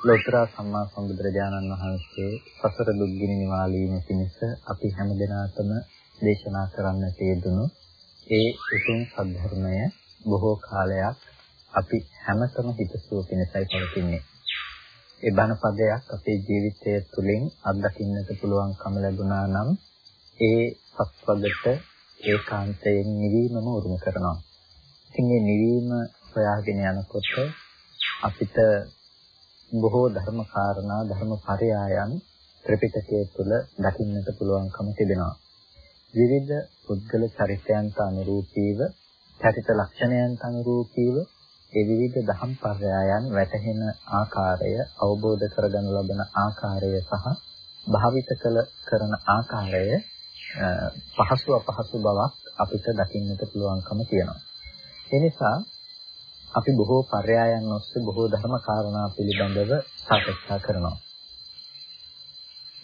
ලෝතර සම්මා සම්බුදුරජාණන් වහන්සේ සසර දුක්ගිනි නිවාලීම පිණිස අපි හැම දිනාටම දේශනා කරන්නට යෙදුණු ඒ උතුම් සද්ධර්මය බොහෝ කාලයක් අපි හැමතෙම හිතසුව පිණිසයි පවතින්නේ. ඒ බණ පදයක් අපේ ජීවිතය තුළින් අත්දකින්නට පුළුවන්කම ලැබුණා නම් ඒ සත්වදට ඒකාන්තයෙන් නිවීමම උරුම කරනවා. ඉතින් මේ නිවීම හොයාගෙන යනකොට අපිට බොහෝ ධර්ම කාරණා ධර්ම පරයයන් ත්‍රිපිටකයේ තුල දකින්නට පුළුවන්කම තිබෙනවා. විවිධ පුද්ගල චරිතයන්ට අනුරූපීව, චරිත ලක්ෂණයන්ට අනුරූපීව ඒ විවිධ ධම් පරයයන් වැටහෙන ආකාරය, අවබෝධ කරගනු ලබන ආකාරය සහ භාවිත කළ කරන ආකාරය පහසු අපහසු බවක් අපිට දකින්නට පුළුවන්කම තියෙනවා. ඒ නිසා අපි බොහෝ පර්යායන් ඔස්සේ බොහෝ ධර්ම කාරණා පිළිබඳව සාකච්ඡා කරනවා.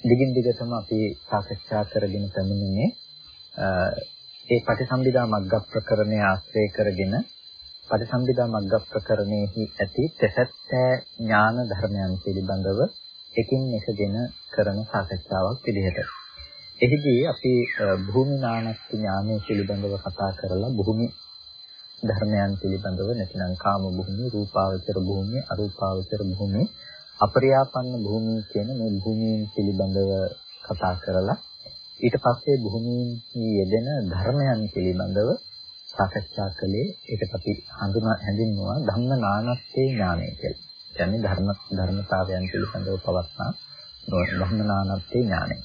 දිගින් දිගටම අපි සාකච්ඡා කරගෙන පැමිණෙන්නේ ඒ පටිසම්භිදා මග්ග ප්‍රකරණය ආශ්‍රය කරගෙන පටිසම්භිදා මග්ග ප්‍රකරණයෙහි ඇති තෙසැත්තෑ ඥාන ධර්මයන් පිළිබඳව එකින් එකගෙන කරන සාකච්ඡාවක් විදිහට. එහිදී අපි භූමි නානස්ති ඥානය පිළිබඳව කතා කරලා භූමි ධර්මයන් පිළිබඳව නැතිනම් කාම භූමිය, රූපාවචර භූමිය, අරූපාවචර භූමිය, අපරියාපන්න භූමිය කියන මේ භූමියන් පිළිබඳව කතා කරලා ඊට පස්සේ භූමියන් යෙදෙන ධර්මයන් පිළිබඳව සාකච්ඡා කළේ ඒකට අපි හඳුනා හැඳින්වුවා ධම්ම නානත්තේ ඥානය කියලා. කියන්නේ ධර්ම ධර්මතාවයන් පිළිබඳව පවත්නා ධම්ම නානත්තේ ඥානය.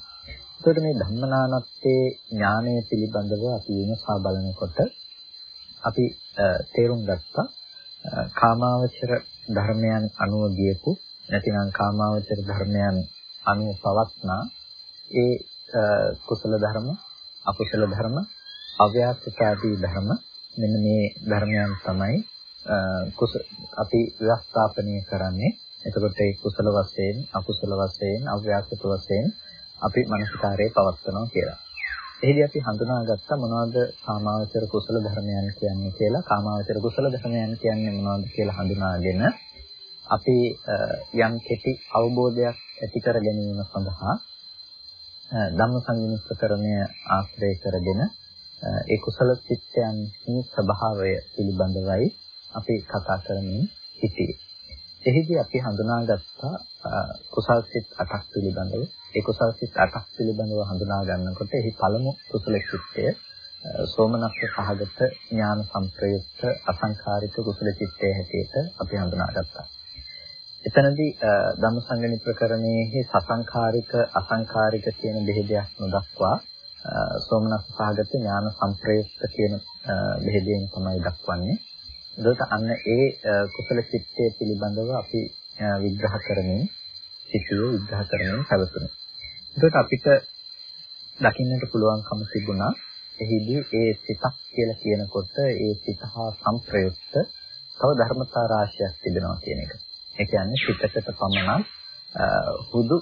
එතකොට මේ ධම්ම නානත්තේ ඥානය පිළිබඳව අපි විමසා බලනකොට අපි තේරුම් ගත්තා. කාමාවචර ධර්මයන් අනුව ගියපු නැතිනම් කාමාවචර ධර්මයන් අනුව පවත්නා. ඒ කුසල ධර්ම අකුසල ධර්ම අව්‍යාකෘතාදී ධර්ම මෙන්න මේ ධර්මයන් තමයි අපි ව්‍යවස්ථාපනය කරන්නේ. එතකොට ඒ කුසල වශයෙන් අකුසල වශයෙන් අව්‍යාකෘත වශයෙන් අපි මනසකාරයේ පවත්වනවා කියලා. එහිදී අපි හඳුනාගත්තා මොනවද කාමාවචර කුසල ධර්මයන් කියන්නේ කියලා. කාමාවචර කුසල ධර්මයන් කියන්නේ මොනවද කියලා හඳුනාගෙන අපි යම් කෙටි අවබෝධයක් ඇති කර ගැනීම සඳහා ධම්මසංගිනිස්කරණය ආශ්‍රය කරගෙන ඒ කුසල චිත්තයන්හි ස්වභාවය පිළිබඳවයි අපි කතා කරමින් සිටියේ. එහිදී අපි හඳුනාගත්තා කුසල් සිත් 8ක් පිළිබඳව ඒ කුසල් සිත් 8ක් පිළිබඳව හඳුනා ගන්නකොට එහි පළමු කුසල චිත්තය සෝමනස්ස සහගත ඥාන සංප්‍රයුක්ත අසංඛාරික කුසල චිත්තය හැටියට අපි හඳුනාගත්තා. එතනදී ධම්මසංගණි ප්‍රකරණයේ සසංඛාරික අසංඛාරික කියන බෙහෙදයක් නොදක්වා සෝමනස්ස සහගත ඥාන සංප්‍රයුක්ත කියන බෙහෙදයෙන් තමයි දක්වන්නේ. එතකොට අන්න ඒ කුසල චිත්තය පිළිබඳව අපි විග්‍රහ කරමින් සිටියේ විග්‍රහ කරමින් පැවතුණා. එතකොට අපිට දකින්නට පුළුවන්කම තිබුණා එහිදී ඒ සිතක් කියලා කියනකොට ඒ සිත හා සංප්‍රයුක්ත තව ධර්මතා රාශියක් තිබෙනවා කියන එක. ඒ කියන්නේ සිතකට පමණක් හුදු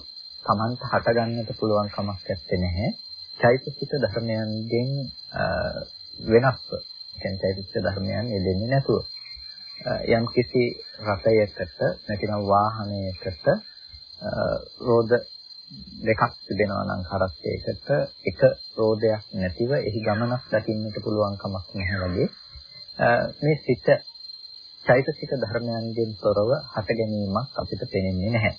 Tamanta හටගන්නට පුළුවන් කමක් නැත්තේ නැහැ. චෛතසික ධර්මයන්ගෙන් වෙනස්ව. කියන්නේ චෛතසික ධර්මයන් යෙදෙන්නේ නැතුව. යම් කිසි රටයකට නැතිනම් වාහනයකට රෝද දෙකක් තිබෙනවා නම් කරත්තයකට එක රෝදයක් නැතිව එහි ගමනක් දකින්නට පුළුවන් කමක් නැහැ වගේ මේ සිත චෛතසික ධර්මයන්ගෙන් තොරව හට ගැනීමක් අපිට පේන්නේ නැහැ.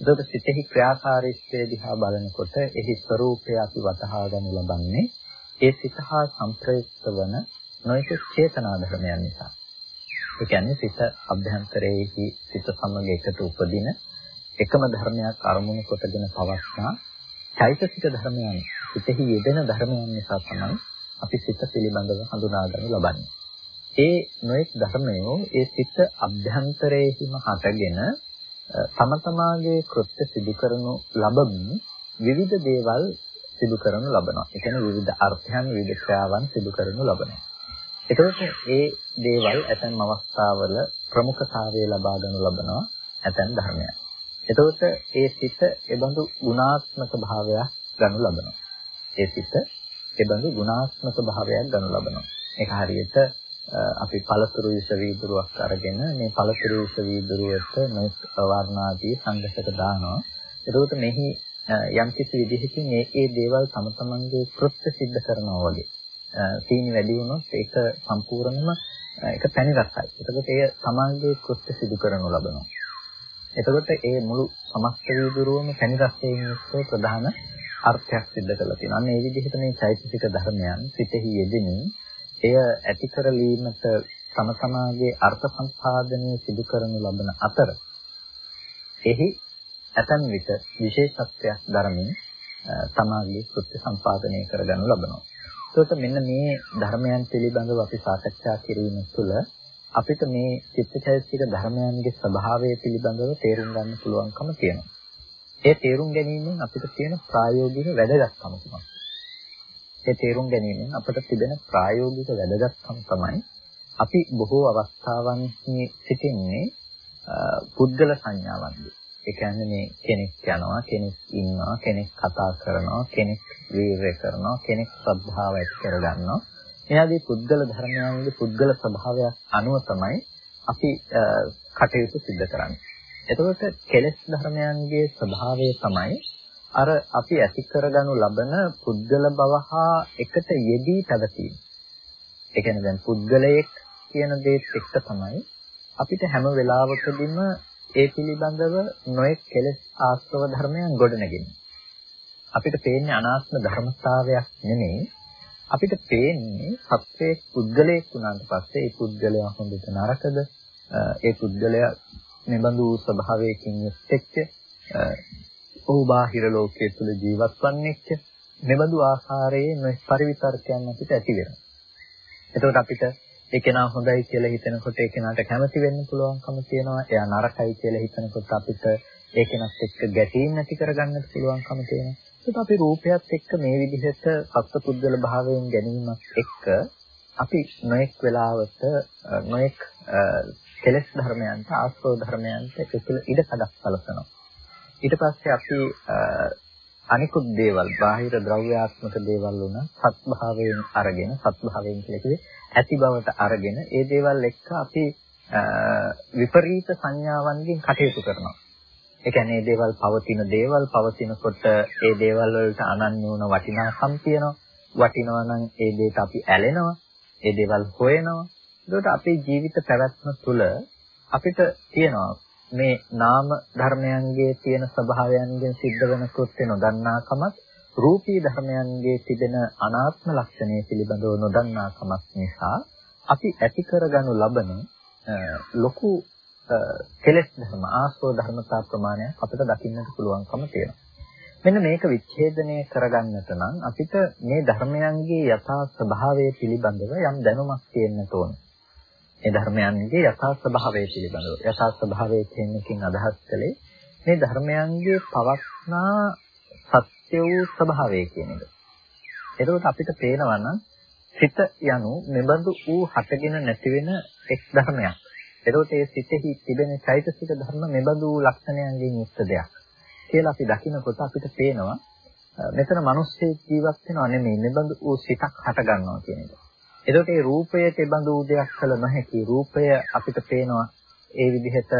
ඒකට සිතෙහි ක්‍රියාකාරීත්වය දිහා බලනකොට එහි ස්වરૂපය අපි වටහා ගන්න ලබන්නේ ඒ සිත හා සංප්‍රයුක්ත වන නොයෙක් චේතනා ධර්මයන් නිසා. ඒ කියන්නේ සිත අභ්‍යන්තරයේහි සිත සමග එකට උපදින එකම ධර්මයක් අරමුණු කොටගෙන පවස්නා චෛතසික ධර්මයන් සිතෙහි යෙදෙන ධර්මයන් නිසා තමයි අපි සිත පිළිබඳව හඳුනා ගන්න ලබන්නේ. ඒ නොඑක් ධර්මයෝ ඒ සිත අභ්‍යන්තරයේහිම හටගෙන තම තමාගේ කෘත්‍ය සිදු කරනු ලබමින් විවිධ දේවල් සිදු කරනු ලබනවා. ඒ කියන්නේ විවිධ අර්ථයන් විවිධ ක්‍රියාවන් සිදු කරනු ලබනවා. එතකොට ඒ දේවල් ඇතැම් අවස්ථාවල ප්‍රමුඛතාවය ලබා ගන්නු ලබනවා ඇතැම් ධර්මයන්. එතකොට ඒ සිත එබඳු ගුණාත්මක භාවයක් ගනු ලබනවා. ඒ සිත එබඳු ගුණාත්මක භාවයක් ගනු ලබනවා. ඒක හරියට අපි පළතුරු විස වීදුරුවක් අරගෙන මේ පළතුරු විස වීදුරුවට මේ වර්ණාදී සංගතක දානවා. එතකොට මෙහි යම් කිසි විදිහකින් මේ ඒ දේවල් තම තමන්ගේ කෘත්‍ය સિદ્ધ කරනවා වගේ. සීනි වැඩි වුණොත් ඒක සම්පූර්ණයෙන්ම ඒක පැණි රසයි. එතකොට ඒ සමාජයේ කෘත්‍ය සිදු කරනු ලබනවා. එතකොට ඒ මුළු සමස්ත වීදුරුවම පැණි රසයෙන් යුක්ත ප්‍රධාන අර්ථයක් සිද්ධ කරලා තියෙනවා. අන්න ඒ විදිහට මේ චෛතසික ධර්මයන් සිතෙහි යෙදෙමින් එය ඇති කරලීමට තම තමාගේ අර්ථ සම්පාදනය සිදු කරනු ලබන අතර එහි ඇතන් විට විශේෂත්වයක් දරමින් තමාගේ කෘත්‍ය සම්පාදනය කරගනු ලබනවා. එතකොට මෙන්න මේ ධර්මයන් පිළිබඳව අපි සාකච්ඡා කිරීම තුළ අපිට මේ චිත්තචෛතසික ධර්මයන්ගේ ස්වභාවය පිළිබඳව තේරුම් ගන්න පුළුවන්කම තියෙනවා. ඒ තේරුම් ගැනීමෙන් අපිට තියෙන ප්‍රායෝගික වැදගත්කම තමයි. ඒ තේරුම් ගැනීමෙන් අපට තිබෙන ප්‍රායෝගික වැදගත්කම තමයි අපි බොහෝ අවස්ථාවන්හි සිටින්නේ පුද්ගල සංඥාවන්ගේ. ඒ කියන්නේ මේ කෙනෙක් යනවා කෙනෙක් ඉන්නවා කෙනෙක් කතා කරනවා කෙනෙක් වීරය කරනවා කෙනෙක් ශ්‍රද්ධාව ඇති කරගන්නවා එයාගේ පුද්ගල ධර්මයන්ගේ පුද්ගල ස්වභාවයක් අනුව තමයි අපි කටයුතු සිදු කරන්නේ. එතකොට කෙලෙස් ධර්මයන්ගේ ස්වභාවය තමයි අර අපි ඇති කරගනු ලබන පුද්ගල බව හා එකට යෙදී පැවතීම. ඒ කියන්නේ දැන් පුද්ගලයෙක් කියන දේත් එක්ක තමයි අපිට හැම වෙලාවකදීම ඒ පිළිබඳව නොයෙක් කෙලෙස් ආස්තව ධර්මයන් ගොඩනගෙන්නේ. අපිට පේන්නේ අනාත්ම ධර්මතාවයක් නෙමෙයි. අපිට පේන්නේ සත්‍යයේ පුද්ගලයෙක් වුණාට පස්සේ ඒ පුද්ගලයා හොඳට නරකද? ඒ පුද්ගලයා නිබඳු ස්වභාවයකින් යුක්තෙක්ද? ඔහු බාහිර ලෝකයේ තුල ජීවත් වන්නේක්ද? නිබඳු ආකාරයේ නොයෙක් පරිවිතර්කයන් අපිට ඇති වෙනවා. එතකොට අපිට ඒ කෙනා හොඳයි කියලා හිතනකොට ඒ කෙනාට කැමති වෙන්න පුළුවන්කම තියෙනවා. එයා නරකයි කියලා හිතනකොට අපිට ඒ කෙනත් එක්ක ගැටීම් නැති කරගන්නත් පුළුවන්කම තියෙනවා. ඒක අපි රූපයත් එක්ක මේ විදිහට සත්පුද්ගල භාවයෙන් ගැනීමත් එක්ක අපි නොඑක් වෙලාවට නොඑක් කෙලෙස් ධර්මයන්ට ආශ්‍රව ධර්මයන්ට ඒකල ඉඩ කඩක් සලසනවා. ඊට පස්සේ අපි අනිකුත් දේවල් බාහිර ද්‍රව්‍යාත්මක දේවල් වුණ සත්භාවයෙන් අරගෙන සත්භාවයෙන් කියලා කිව්වේ ඇති බවට අරගෙන ඒ දේවල් එක්ක අපි විපරීත සංඥාවන්ගෙන් කටයුතු කරනවා. ඒ කියන්නේ මේ දේවල් පවතින දේවල් පවතිනකොට ඒ දේවල් වලට අනන්‍ය වුණ වටිනාකම් තියෙනවා. වටිනවා නම් ඒ දේට අපි ඇලෙනවා. ඒ දේවල් හොයනවා. ඒකට අපේ ජීවිත පැවැත්ම තුළ අපිට තියෙනවා මේ නාම ධර්මයන්ගේ තියෙන ස්වභාවයන්ගෙන් සිද්ධ වෙන කෘත්‍ය නොදන්නාකමත් රූපී ධර්මයන්ගේ තිබෙන අනාත්ම ලක්ෂණය පිළිබඳව නොදන්නාකමක් නිසා අපි ඇති කරගනු ලබන ලොකු කෙලෙස් ධර්ම ආශ්‍රව ධර්මතා ප්‍රමාණයක් අපිට දකින්නට පුළුවන්කම තියෙනවා. මෙන්න මේක විච්ඡේදනය කරගන්නට නම් අපිට මේ ධර්මයන්ගේ යථා ස්වභාවය පිළිබඳව යම් දැනුමක් තියෙන්න ඕනේ. මේ ධර්මයන්ගේ යථා ස්වභාවය පිළිබඳව. යථා ස්වභාවය කියනකින් අදහස් කළේ මේ ධර්මයන්ගේ පවස්නා සත්‍ය වූ ස්වභාවය කියන එක. එතකොට අපිට පේනවා නම් සිත යනු මෙබඳු වූ හටගෙන නැති වෙන එක් ධර්මයක්. එතකොට ඒ සිතෙහි තිබෙන චෛතසික ධර්ම මෙබඳු වූ ලක්ෂණයන්ගෙන් යුක්ත දෙයක්. කියලා අපි දකිනකොට අපිට පේනවා මෙතන මිනිස්සේ ජීවත් වෙනව නෙමෙයි මෙබඳු වූ සිතක් හට ගන්නවා කියන එක. එතකොට මේ රූපයට එබඳු වූ දෙයක් කළ නොහැකි. රූපය අපිට පේනවා ඒ විදිහට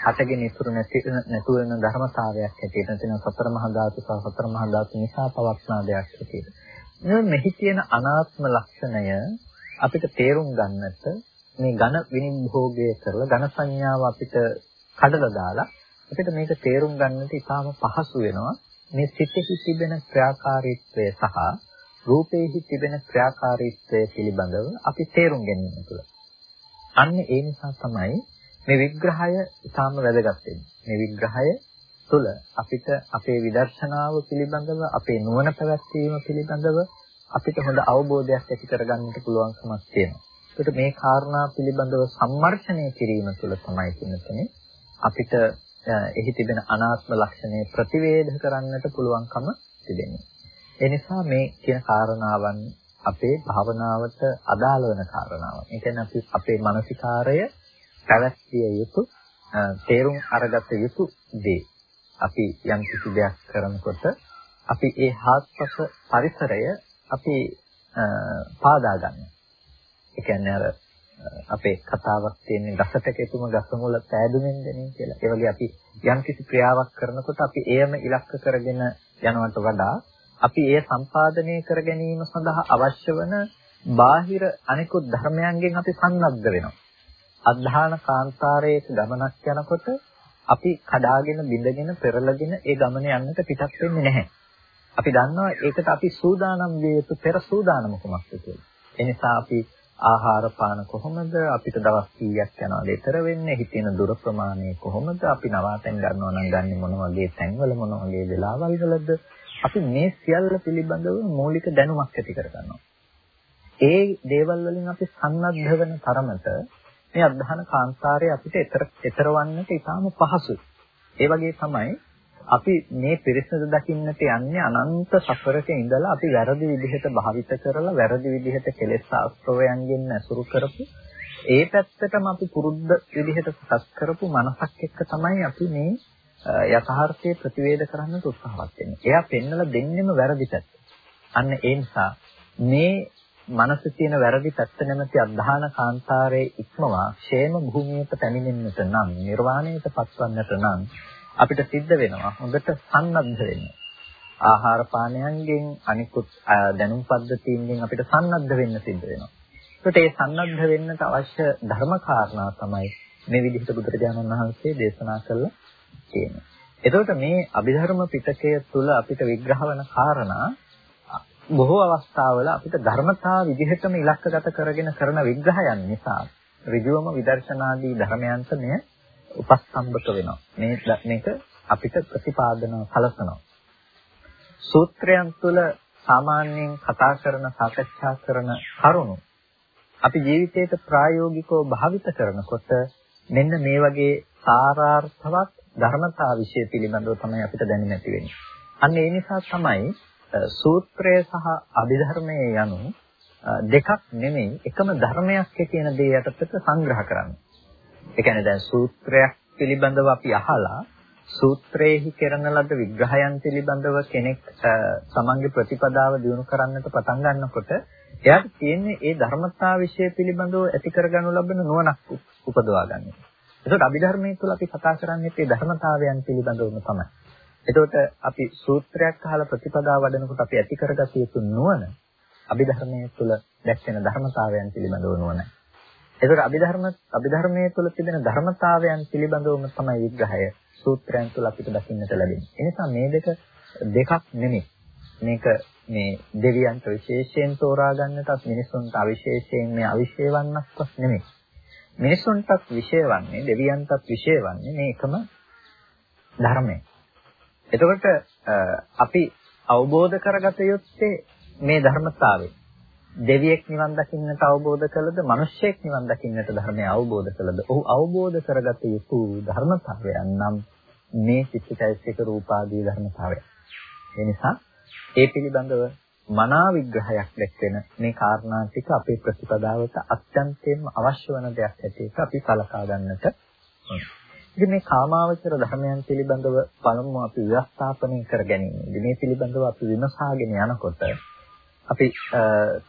හටගෙන ඉතුරු නැති නැතු වෙන ධර්මතාවයක් හැටියට තියෙන සතර මහා ධාතු සහ සතර මහා ධාතු නිසා පවස්නා දෙයක් හැටියට. මේ මෙහි තියෙන අනාත්ම ලක්ෂණය අපිට තේරුම් ගන්නට මේ ඝන විනිභෝගය කරලා ඝන සංඥාව අපිට කඩලා දාලා අපිට මේක තේරුම් ගන්නට ඉතාම පහසු වෙනවා. මේ සිතෙහි තිබෙන ක්‍රියාකාරීත්වය සහ රූපේහි තිබෙන ක්‍රියාකාරීත්වය පිළිබඳව අපි තේරුම් ගැනීම තුළ. අන්න ඒ නිසා තමයි මේ විග්‍රහය ඉතාම වැදගත් මේ විග්‍රහය තුළ අපිට අපේ විදර්ශනාව පිළිබඳව අපේ නුවණ පැවැත්වීම පිළිබඳව අපිට හොඳ අවබෝධයක් ඇති කරගන්නට පුළුවන්කමක් තියෙනවා. ඒකට මේ කාරණා පිළිබඳව සම්මර්ෂණය කිරීම තුළ තමයි කියන්නේ අපිට එහි තිබෙන අනාත්ම ලක්ෂණය ප්‍රතිවේධ කරන්නට පුළුවන්කම තිබෙනවා. ඒ නිසා මේ කියන කාරණාවන් අපේ භාවනාවට අදාළ වෙන කාරණාවන්. ඒ කියන්නේ අපි අපේ මානසිකාරය පැවැත්විය යුතු තේරුම් අරගත යුතු දේ. අපි යම් කිසි දෙයක් කරනකොට අපි ඒ හාත්පස පරිසරය අපි පාදා ගන්නවා. ඒ කියන්නේ අර අපේ කතාවක් තියෙන ගසට කෙතුම ගස මුල පෑදුමින් දෙන්නේ කියලා. ඒ වගේ අපි යම්කිසි ක්‍රියාවක් කරනකොට අපි එයම ඉලක්ක කරගෙන යනවට වඩා අපි එය සම්පාදනය කර ගැනීම සඳහා අවශ්‍ය වන බාහිර අනිකුත් ධර්මයන්ගෙන් අපි සන්නද්ධ වෙනවා. අධධාන කාන්තාරයක ගමනක් යනකොට අපි කඩාගෙන බිඳගෙන පෙරලගෙන ඒ ගමන යන්නට පිටත් වෙන්නේ නැහැ. අපි දන්නවා ඒකට අපි සූදානම් විය යුතු පෙර සූදානම කුමක්ද කියලා. ඒ නිසා අපි ආහාර පාන කොහොමද? අපිට දවස් කීයක් යනවාද? ඊතර වෙන්නේ හිතෙන දුර ප්‍රමාණය කොහොමද? අපි නවාතැන් ගන්නවා නම් ගන්නේ මොන වගේ තැන්වල මොන වගේ වෙලාවල් වලද අපි මේ සියල්ල පිළිබඳව මৌলিক දැනුමක් ඇති කරගන්නවා. ඒ දේවල් වලින් අපි සන්නද්ධ වෙන තරමට මේ අධධාන කාන්තාරයේ අපිට ඊතර ඊතරවන්නට ඉතාම පහසුයි. ඒ වගේ තමයි අපි මේ පිරිසිදු දකින්නට යන්නේ අනන්ත සසරක ඉඳලා අපි වැරදි විදිහට භාවිත කරලා වැරදි විදිහට කෙලෙස් ආශ්‍රවයන්ගෙන් ඇසුරු කරපු ඒ පැත්තටම අපි පුරුද්ද විදිහට සකස් කරපු මනසක් එක්ක තමයි අපි මේ යථාර්ථයේ ප්‍රතිවේද කරන්න උත්සාහවත් වෙන්නේ. එයා පෙන්නලා දෙන්නෙම වැරදි පැත්ත. අන්න ඒ නිසා මේ මනස තියෙන වැරදි පැත්ත නැමැති අධධාන කාන්තාරයේ ඉක්මවා ക്ഷേම භූමියට පැමිණෙන්නට නම් නිර්වාණයට පත්වන්නට නම් අපිට සිද්ධ වෙනවා හොඳට සන්නද්ධ වෙන්න. ආහාර පානයන්ගෙන් අනිකුත් දැනුම් පද්ධතීන්ගෙන් අපිට සන්නද්ධ වෙන්න සිද්ධ වෙනවා. ඒකට ඒ සන්නද්ධ වෙන්නට අවශ්‍ය ධර්ම කාරණා තමයි මේ විදිහට බුදුරජාණන් වහන්සේ දේශනා කළා කියන්නේ. එතකොට මේ අභිධර්ම පිටකය තුළ අපිට විග්‍රහ වන කාරණා බොහෝ අවස්ථාවල අපිට ධර්මතා විදිහටම ඉලක්කගත කරගෙන කරන විග්‍රහයන් නිසා ඍජුවම විදර්ශනාදී ධර්මයන්ට මෙය උපස්තම්භක වෙනවා. මේ මේක අපිට ප්‍රතිපාදන සලසනවා. සූත්‍රයන් තුළ සාමාන්‍යයෙන් කතා කරන සාකච්ඡා කරන කරුණු අපි ජීවිතයට ප්‍රායෝගිකව භාවිත කරනකොට මෙන්න මේ වගේ සාරාර්ථවත් ධර්මතා විශ්ය පිළිබඳව තමයි අපිට දැනෙන්න ඇති වෙන්නේ. අන්න ඒ නිසා තමයි සූත්‍රය සහ අභිධර්මයේ යනු දෙකක් නෙමෙයි එකම ධර්මයක් කියන දේ යටතට සංග්‍රහ කරන්නේ. ඒ කියන්නේ දැන් සූත්‍රයක් පිළිබඳව අපි අහලා සූත්‍රයේහි කරන ලද විග්‍රහයන් පිළිබඳව කෙනෙක් තමන්ගේ ප්‍රතිපදාව දියුණු කරන්නට පටන් ගන්නකොට එයාට තියෙන්නේ ඒ ධර්මතා વિશે පිළිබඳව ඇති කරගනු ලබන නුවණක් උපදවා ගන්න. ඒකට අභිධර්මයේ තුල අපි කතා කරන්නේ මේ ධර්මතාවයන් පිළිබඳවම තමයි. එතකොට අපි සූත්‍රයක් අහලා ප්‍රතිපදාව වඩනකොට අපි ඇති කරගatiya යුතු නුවණ අභිධර්මයේ තුල දැක්වෙන ධර්මතාවයන් පිළිබඳව නුවණයි. ඒකට අභිධර්ම අභිධර්මයේ තුල තිබෙන ධර්මතාවයන් පිළිබඳවම තමයි විග්‍රහය සූත්‍රයන් තුල අපිට දකින්නට ලැබෙන්නේ. ඒ නිසා මේ දෙක දෙකක් නෙමෙයි. මේක මේ දෙවියන්ට විශේෂයෙන් තෝරා ගන්නටත් මිනිසුන්ට අවිශේෂයෙන් මේ අවිශේෂවන්නක්වත් නෙමෙයි. මිනිසුන්ටත් විශේෂවන්නේ දෙවියන්ටත් විශේෂවන්නේ මේ එකම ධර්මය. එතකොට අපි අවබෝධ කරගත යුත්තේ මේ ධර්මතාවය. දෙවියෙක් නිවන් දකින්නට අවබෝධ කළද, මිනිසෙක් නිවන් දකින්නට ධර්මය අවබෝධ කළද, ඔහු අවබෝධ කරගත යුතු ධර්මතාවයන් නම් මේ චිත්තචෛතසික රූපාදී ධර්මතාවය. ඒ නිසා ඒ පිළිබඳව මනා විග්‍රහයක් දැක්වෙන මේ කාරණා ටික අපේ ප්‍රතිපදාවට අත්‍යන්තයෙන්ම අවශ්‍ය වන දෙයක් ඇටියට අපි සලකා ගන්නට ඉතින් මේ කාමාවචර ධර්මයන් පිළිබඳව පළමුව අපි ව්‍යවස්ථාපනය කර ගැනීම. මේ පිළිබඳව අපි විමසාගෙන යනකොට අපි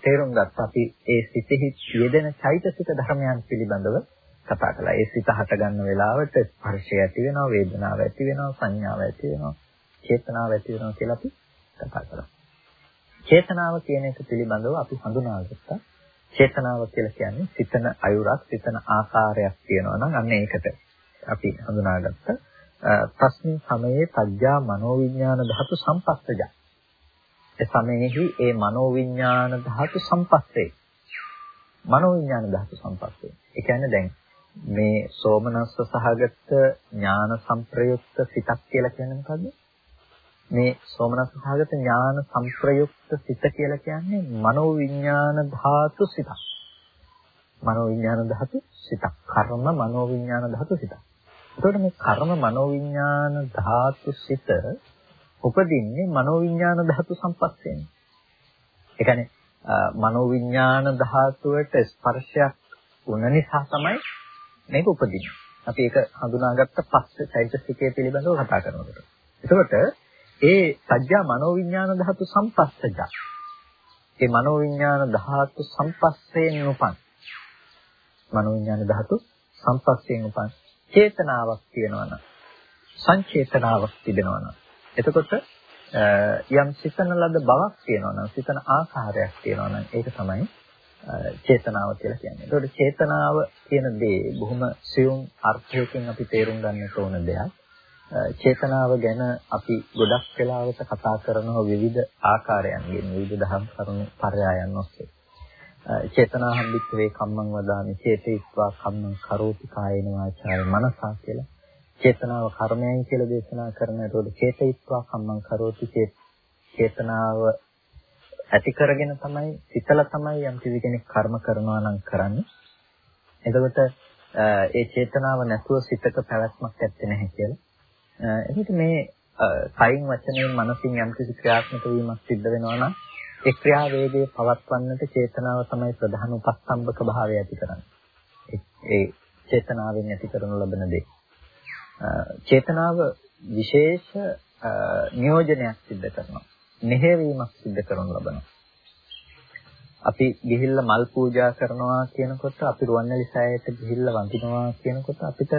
තේරුම් ගත්ත අපි ඒ සිතෙහි යෙදෙන චෛතසික ධර්මයන් පිළිබඳව කතා කළා. ඒ සිත හට ගන්න වෙලාවට ස්පර්ශය ඇති වෙනවා, වේදනාව ඇති වෙනවා, සංඥාව ඇති වෙනවා, චේතනාව ඇති වෙනවා කියලා අපි කතා කළා. චේතනාව කියන එක පිළිබඳව අපි හඳුනාගත්තා. චේතනාව කියලා කියන්නේ සිතන අයුරක්, සිතන ආකාරයක් තියෙනවා නම් අන්න ඒකට අපි හඳුනාගත්ත. ප්‍රශ්න සමයේ සත්‍යා මනෝවිඥාන ධාතු සම්පස්සජා සමයේහි ඒ මනෝවිඤ්ඤාණ ධාතු සම්පස්සේ මනෝවිඤ්ඤාණ ධාතු සම්පස්සේ ඒ කියන්නේ දැන් මේ සෝමනස්ස සහගත ඥාන සංප්‍රයුක්ත සිතක් කියලා කියන්නේ මොකද්ද? මේ සෝමනස්ස සහගත ඥාන සංප්‍රයුක්ත සිත කියලා කියන්නේ මනෝවිඤ්ඤාණ ධාතු සිතක්. මනෝවිඤ්ඤාණ ධාතු සිතක්. කර්ම මනෝවිඤ්ඤාණ ධාතු සිතක්. එතකොට මේ කර්ම මනෝවිඤ්ඤාණ ධාතු සිත උපදින්නේ මනෝවිඤ්ඤාණ ධාතු සම්පස්සෙන්. ඒ කියන්නේ මනෝවිඤ්ඤාණ ධාතුවට ස්පර්ශයක් වුණ නිසා තමයි මේක උපදින්නේ. අපි ඒක හඳුනාගත්ත පස්සේ චෛතසිකය පිළිබඳව කතා කරනකොට. එතකොට ඒ සත්‍ය මනෝවිඤ්ඤාණ ධාතු සම්පස්සජ. ඒ මනෝවිඤ්ඤාණ ධාතු සම්පස්සයෙන් උපන්. මනෝවිඤ්ඤාණ ධාතු සම්පස්සයෙන් උපන් චේතනාවක් තියෙනවා නම් සංචේතනාවක් තිබෙනවා නම් එතකොට යම් සිතන ලද බවක් තියෙනවා නම් සිතන ආකාරයක් තියෙනවා නම් ඒක තමයි චේතනාව කියලා කියන්නේ. ඒකට චේතනාව කියන දේ බොහොම සියුම් අර්ථයකින් අපි තේරුම් ගන්නට ඕන දෙයක්. චේතනාව ගැන අපි ගොඩක් වෙලාවට කතා කරනවා විවිධ ආකාරයන්ගෙන් විවිධ දහම් කරුණු පරයයන් ඔස්සේ. චේතනාහම් වික්‍රේ කම්මං වදාමි චේතේත්වා කම්මං කරෝති කායේන වාචාය මනසා කියලා. චේතනාව කර්මයයි කියලා දේශනා කරන ඒතකොට චේතේත්වා කම්මං කරෝති චේතනාව ඇති කරගෙන තමයි සිතලා තමයි යම් කිසි කෙනෙක් කර්ම කරනවා නම් කරන්නේ. එතකොට ඒ චේතනාව නැතුව සිතක පැවැත්මක් ඇත්තේ නැහැ කියලා. එතකොට මේ කයින් වචනයෙන් මනසින් යම් කිසි ක්‍රියාත්මක වීමක් සිද්ධ වෙනවා නම් ඒ ක්‍රියා වේගයේ පවත්වන්නට චේතනාව තමයි ප්‍රධාන උපස්තම්භක භාවය ඇති කරන්නේ. ඒ චේතනාවෙන් ඇති කරනු ලබන දේ. චේතනාව විශේෂ නියෝජනයක් සිද්ධ කරනවා. මෙහෙවීමක් සිද්ධ කරනු ලබනවා. අපි ගිහිල්ලා මල් පූජා කරනවා කියනකොට අපි රුවන්වැලි සෑයට ගිහිල්ලා වඳිනවා කියනකොට අපිට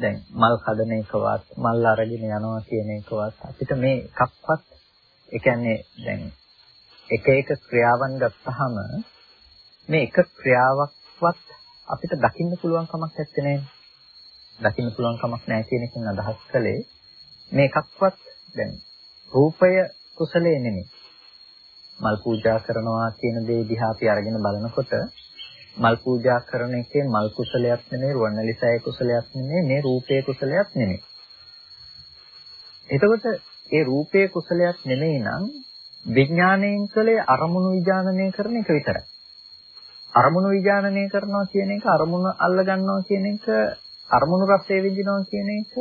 දැන් මල් කඩන එකවත් මල් අරගෙන යනවා කියන එකවත් අපිට මේ එකක්වත් ඒ කියන්නේ දැන් එක එක ක්‍රියාවන් ගත්තාම මේ එක ක්‍රියාවක්වත් අපිට දකින්න පුළුවන් කමක් නැත්තේ නේද? දකින්න පුළුවන් කමක් නැහැ කියන එකෙන් අදහස් කළේ මේ එකක්වත් දැන් රූපය කුසලයේ නෙමෙයි. මල් පූජා කරනවා කියන දේ දිහා අපි අරගෙන බලනකොට මල් පූජා කරන එකේ මල් කුසලයක් නෙමෙයි රුවන්වැලිසෑය කුසලයක් නෙමෙයි මේ රූපයේ කුසලයක් නෙමෙයි. එතකොට ඒ රූපයේ කුසලයක් නෙමෙයි නම් විඥාණයෙන් කලේ අරමුණු විඥානනය කරන එක විතරයි. අරමුණු විඥානනය කරනවා කියන එක අරමුණු අල්ල ගන්නවා කියන එක අරමුණු රසය විඳිනවා කියන එක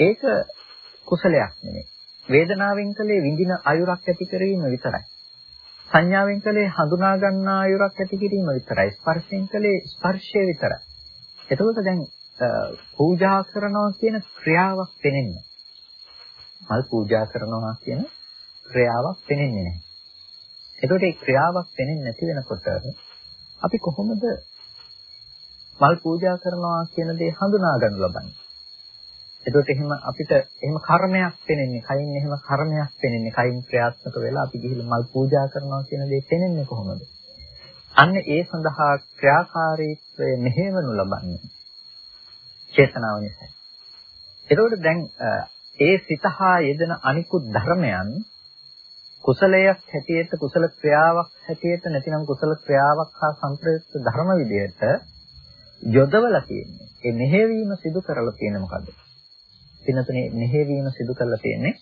ඒක කුසලයක් නෙමෙයි. වේදනාවෙන් කලේ විඳින අයුරක් ඇති කිරීම විතරයි. සංඥාවෙන් කලේ හඳුනා ගන්නා අයුරක් ඇති කිරීම විතරයි. ස්පර්ශයෙන් කලේ ස්පර්ශය විතරයි. එතකොට දැන් පූජා කරනවා කියන ක්‍රියාවක් පෙනෙන්නේ. මල් පූජා කරනවා කියන ක්‍රියාවක් පෙනෙන්නේ නැහැ. එතකොට මේ ක්‍රියාවක් පෙනෙන්නේ නැති වෙනකොට අපි කොහොමද මල් පූජා කරනවා කියන දේ හඳුනා ගන්න ලබන්නේ? එතකොට එහෙම අපිට එහෙම කර්මයක් පෙනෙන්නේ, කයින් එහෙම කර්මයක් පෙනෙන්නේ, කයින් ක්‍රියාත්මක වෙලා අපි ගිහිල්ලා මල් පූජා කරනවා කියන දේ පෙනෙන්නේ කොහොමද? අන්න ඒ සඳහා ක්‍රියාකාරීත්වය මෙහෙවනු ලබන්නේ චේතනාව නිසා. එතකොට දැන් ඒ සිතහා යෙදෙන අනිකුත් ධර්මයන් කුසලයක් හැටියට කුසල ක්‍රියාවක් හැටියට නැතිනම් කුසල ක්‍රියාවක් හා සංප්‍රයුක්ත ධර්ම විදියට යොදවලා තියෙන්නේ. ඒ මෙහෙවීම සිදු කරලා තියෙන්නේ මොකද්ද? පින්නතුනේ මෙහෙවීම සිදු කරලා තියෙන්නේ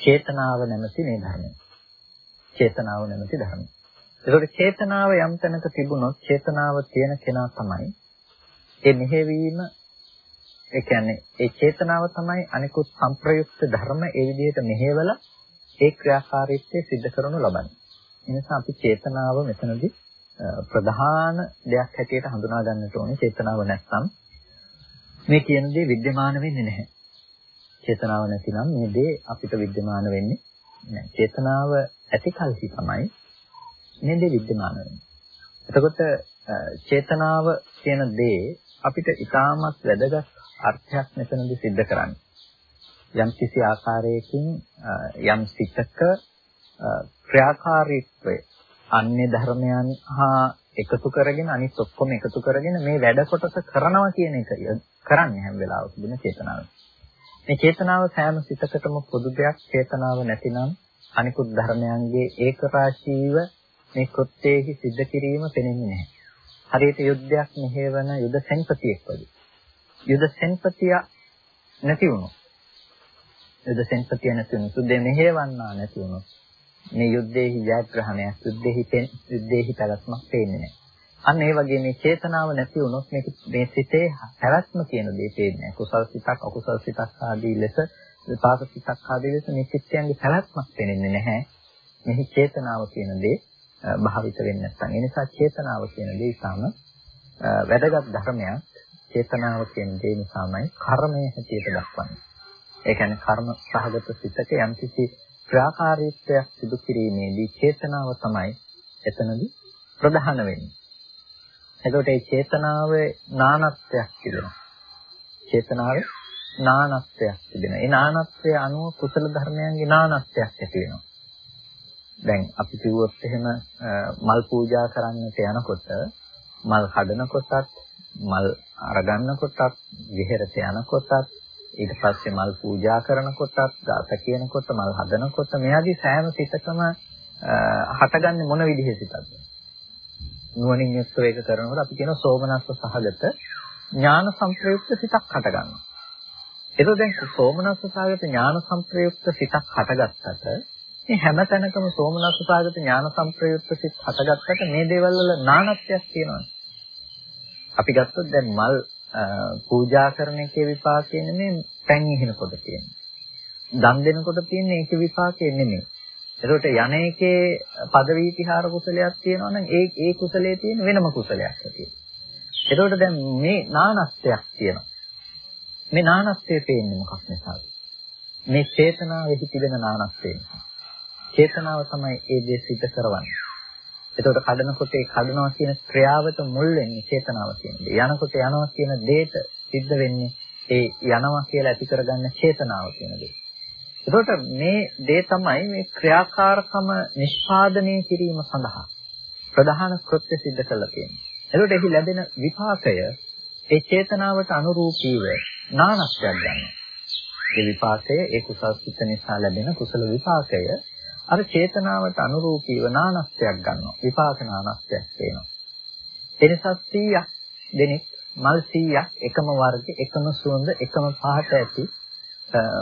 චේතනාව නැමැති මේ ධර්මය. චේතනාව නැමැති ධර්මය. ඒකට චේතනාව යම් තැනක තිබුණොත් චේතනාව තියෙන කෙනා තමයි ඒ මෙහෙවීම ඒ කියන්නේ ඒ චේතනාව තමයි අනිකුත් සංප්‍රයුක්ත ධර්ම ඒ විදිහට මෙහෙवला ඒ ක්‍රියාකාරීත්වය සිද්ධ කරනු ලබන්නේ. ඒ නිසා අපි චේතනාව මෙතනදී ප්‍රධාන දෙයක් හැටියට හඳුනා ගන්නට ඕනේ. චේතනාව නැත්නම් මේ කියන දේ विद्यमान වෙන්නේ නැහැ. චේතනාව නැතිනම් මේ දේ අපිට विद्यमान වෙන්නේ නැහැ. චේතනාව ඇති කල්හි තමයි මේ දේ विद्यमान වෙන්නේ. එතකොට චේතනාව කියන දේ අපිට ඊටමත් වැදගත් අර්ථයක් මෙතනදී सिद्ध කරන්නේ. යම් කිසි ආකාරයකින් යම් සිතක ක්‍රියාකාරීත්වය අන්‍ය ධර්මයන් හා එකතු කරගෙන අනිත් ඔක්කොම එකතු කරගෙන මේ වැඩ කොටස කරනවා කියන එක කරන්නේ හැම වෙලාවකදීම චේතනාව. මේ චේතනාව සෑම සිතකටම පොදු දෙයක් චේතනාව නැතිනම් අනිකුත් ධර්මයන්ගේ ඒකරාශීව මේ කෘත්‍යයේ සිද්ධ කිරීම පෙනෙන්නේ නැහැ. හරියට යුද්ධයක් මෙහෙවන යුද සෙන්පතියෙක් වගේ. යුද සෙන්පතිය නැති වුණොත් යුද සෙන්පතිය නැති වුණොත් යුද්ධය මෙහෙවන්නා නැති වුණොත් මේ යුද්ධයේ ජයග්‍රහණයක් යුද්ධෙහි යුද්ධෙහි පැවැත්මක් පේන්නේ නැහැ. අන්න ඒ වගේ මේ චේතනාව නැති වුණොත් මේක මේ සිතේ පැවැත්ම කියන දේ තේරෙන්නේ කුසල් සිතක් අකුසල් සිතක් ආදී ලෙස විපාක සිතක් ආදී ලෙස මේ චිත්තයන්ගේ පැවැත්මක් පේන්නේ නැහැ. මෙහි චේතනාව කියන දේ භාවිත වෙන්නේ නැත්නම් ඒ නිසා චේතනාව කියන දේ ඉතාම වැදගත් ධර්මයක්. චේතනාව කියන දේ නිසාමයි කර්මය හැටියට දක්වන්නේ. ඒ කියන්නේ කර්ම සහගත සිතක යම්කිසි ක්‍රියාකාරීත්වයක් සිදු කිරීමේදී චේතනාව තමයි එතනදී ප්‍රධාන වෙන්නේ. එතකොට මේ චේතනාවේ නානත්වයක් තිබෙනවා. චේතනාවේ නානත්වයක් තිබෙනවා. ඒ නානත්වය අනුව කුසල ධර්මයන්ගේ නානත්වයක් ඇති වෙනවා. දැන් අපි කිව්වොත් එහෙම මල් පූජා කරන්නට යනකොට මල් හදන කොටත් මල් අරගන්න කොටත් විහෙරට යනකොටත් ඊට පස්සේ මල් පූජා කරන කොටත් ගාත කියන කොට මල් හදන කොට මේ ආදී සෑම සිතකම හටගන්නේ මොන විදිහේ සිතක්ද නුවණින් යුක්තව ඒක කරනකොට අපි කියන සෝමනස්ස සහගත ඥාන සංප්‍රයුක්ත සිතක් හටගන්නවා. ඒක දැන් සෝමනස්ස සහගත ඥාන සංප්‍රයුක්ත සිතක් හටගත්තට මේ හැම තැනකම සෝමනස්ස සහගත ඥාන සංප්‍රයුක්ත සිත් හටගත්තට මේ දේවල් වල නානත්වයක් තියෙනවා. අපි ගත්තොත් දැන් මල් පූජා කරන එකේ විපාකය නෙමෙයි පැන් ඉහිනකොට තියෙන්නේ. දන් දෙනකොට තියෙන්නේ ඒකේ විපාකය නෙමෙයි. එතකොට යන එකේ පදවීතිහාර කුසලයක් තියෙනවා නම් ඒ ඒ කුසලයේ තියෙන වෙනම කුසලයක් ඇතියි. එතකොට දැන් මේ නානස්ත්‍යයක් තියෙනවා. මේ නානස්ත්‍යය පේන්නේ මොකක් නිසාද? මේ චේතනාවෙහි තිබෙන නානස්ත්‍යය නිසා. චේතනාව තමයි ඒ දේ සිද්ධ කරවන්නේ. එතකොට කඩනකොට ඒ කඩනවා කියන ක්‍රියාවට මුල් වෙන්නේ චේතනාව කියන දේ. යනකොට යනවා කියන දේට සිද්ධ වෙන්නේ ඒ යනවා කියලා ඇති කරගන්න චේතනාව කියන දේ. එතකොට මේ දේ තමයි මේ ක්‍රියාකාරකම නිෂ්පාදනය කිරීම සඳහා ප්‍රධාන කෘත්‍ය සිද්ධ කරලා තියෙන්නේ. එතකොට එහි ලැබෙන විපාකය ඒ චේතනාවට අනුරූපීව නානස්ත්‍යයක් ගන්නවා. ඒ විපාකය ඒ කුසල් සිත නිසා ලැබෙන කුසල විපාකය අර චේතනාවට අනුරූපීව නානස්ත්‍යයක් ගන්නවා. විපාක නානස්ත්‍යයක් වෙනවා. එනිසා 100ක් දෙනෙක් මල් 100ක් එකම වර්ග එකම සුවඳ එකම පහට ඇති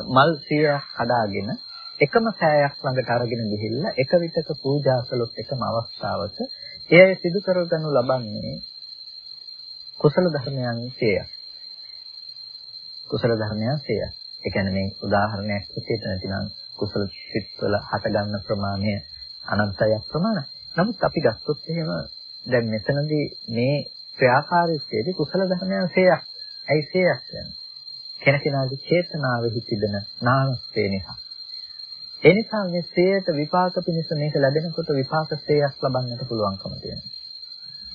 මල් 100ක් කඩාගෙන එකම සෑයක් ළඟට අරගෙන ගිහිල්ලා එක විටක පූජා කළොත් එකම අවස්ථාවක එය සිදු කරගනු ලබන්නේ කුසල ධර්මයන් 100ක්. කුසල ධර්මයන් 100ක්. ඒ කියන්නේ මේ උදාහරණයක් විදිහට නැතිනම් කුසල සිත්වල හට ගන්න ප්‍රමාණය අනන්තයක් ප්‍රමාණයි. නමුත් අපි ගත්තොත් එහෙම දැන් මෙතනදී මේ ක්‍රියාකාරීත්වයේදී කුසල ධර්මයන් 100ක්. ඇයි 100ක් කියන්නේ? කෙනකෙනාගේ චේතනාවෙහි තිබෙන නානස්තේ නිසා. ඒ නිසා මේ සේයට විපාක පිණිස මේක ලැබෙනකොට විපාක සේයක් ලබන්නට පුළුවන්කම තියෙනවා.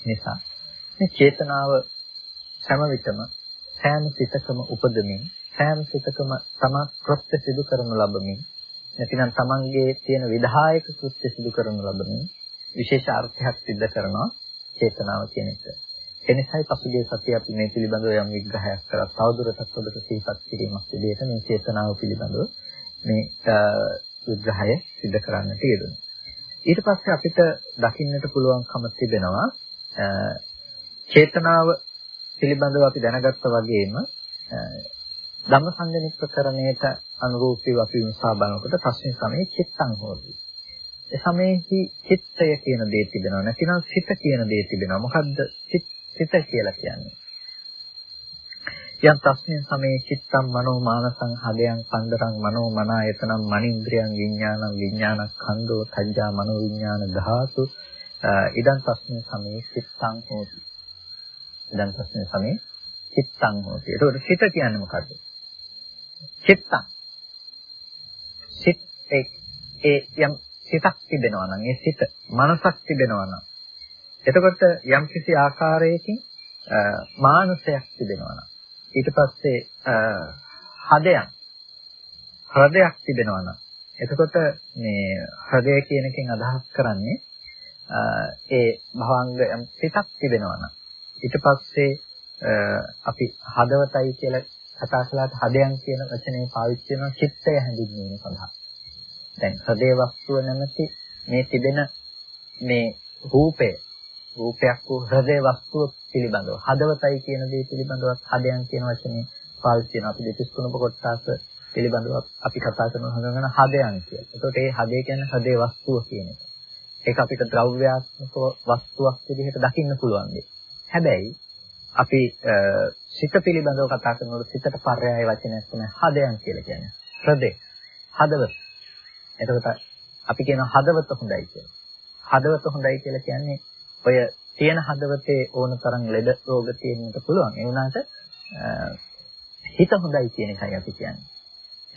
නිසා මේ චේතනාව හැම විටම සෑම සිතකම උපදමින් සෑම සිතකම තම කෘත්‍ය සිදු කරනු ලබමින් නැතිනම් තමන්ගේ තියෙන විධායක කෘත්‍ය සිදු කරනු ලබමින් විශේෂ අර්ථයක් සිද්ධ කරනවා චේතනාව කියන එක. එනිසායි පසුගිය සතියේ අපි මේ පිළිබඳව යම් විග්‍රහයක් කරා. තවදුරටත් ඔබට සිහිපත් කිරීමක් විදිහට මේ චේතනාව පිළිබඳව මේ විග්‍රහය සිදු කරන්නට යෙදුණා. ඊට පස්සේ අපිට දකින්නට පුළුවන්කම තිබෙනවා චේතනාව පිළිබඳව අපි දැනගත්තා වගේම ධම්මසංගණික ප්‍රකරණයට අනුරූපීව අපි විමසා බලනකොට ප්‍රශ්නේ සමේ චිත්තං හෝති. ඒ සමේහි චිත්තය කියන දේ තිබෙනවා නැතිනම් සිත කියන දේ තිබෙනවා. මොකද්ද චිත්ත සිත කියලා කියන්නේ. යම් තස්මින් සමේ චිත්තම් මනෝ මානසං හදයන් පන්දරං මනෝ මනායතනම් මනින්ද්‍රියං විඥානං විඥානස්කන්ධෝ තඤ්ජා මනෝ විඥාන ධාතු ඉදන් තස්මින් සමේ චිත්තං හෝති. ඉදන් තස්මින් සමේ චිත්තං හෝති. ඒකට සිත කියන්නේ මොකද්ද? චිත්තං. සිත් ඒ යම් සිතක් තිබෙනවා නම් ඒ සිත මනසක් තිබෙනවා නම් එතකොට යම්කිසි ආකාරයකින් මානසයක් තිබෙනවා නම් ඊට පස්සේ හදයක් හෘදයක් තිබෙනවා නම් එතකොට මේ හෘදය කියන එකෙන් අදහස් කරන්නේ ඒ භවංග යම් සිතක් තිබෙනවා නම් ඊට පස්සේ අපි හදවතයි කියලා කතා කළාට හදයන් කියන වචනේ පාවිච්චි කරන චිත්තය හැඳින්වීම සඳහා. දැන් හදේ වස්තුව නැමැති මේ තිබෙන මේ රූපය රූපයක් වූ හෘදේ වස්තුව පිළිබඳව හදවතයි කියන දේ පිළිබඳව හදයන් කියන වචනේ පාවිච්චි කරනවා අපි දෙතිස් කුණප කොටස පිළිබඳව අපි කතා කරන හඳුනන හදයන් කියලා. ඒකට ඒ හදේ කියන්නේ හදේ වස්තුව කියන එක. ඒක අපිට ද්‍රව්‍යාත්මක වස්තුවක් විදිහට දකින්න පුළුවන් දෙයක්. හැබැයි අපි සිත පිළිබඳව කතා කරනකොට සිතට පర్యాయ වචනයක් තමයි හදයන් කියලා කියන්නේ. හදේ. හදවත. එතකොට අපි කියන හදවත හොඳයි කියලා. හදවත හොඳයි කියලා කියන්නේ ඔය තියෙන හදවතේ ඕන තරම් ලෙඩ රෝග තියෙන්නට පුළුවන්. ඒ වුණාට හිත හොඳයි කියන එකයි අපි කියන්නේ.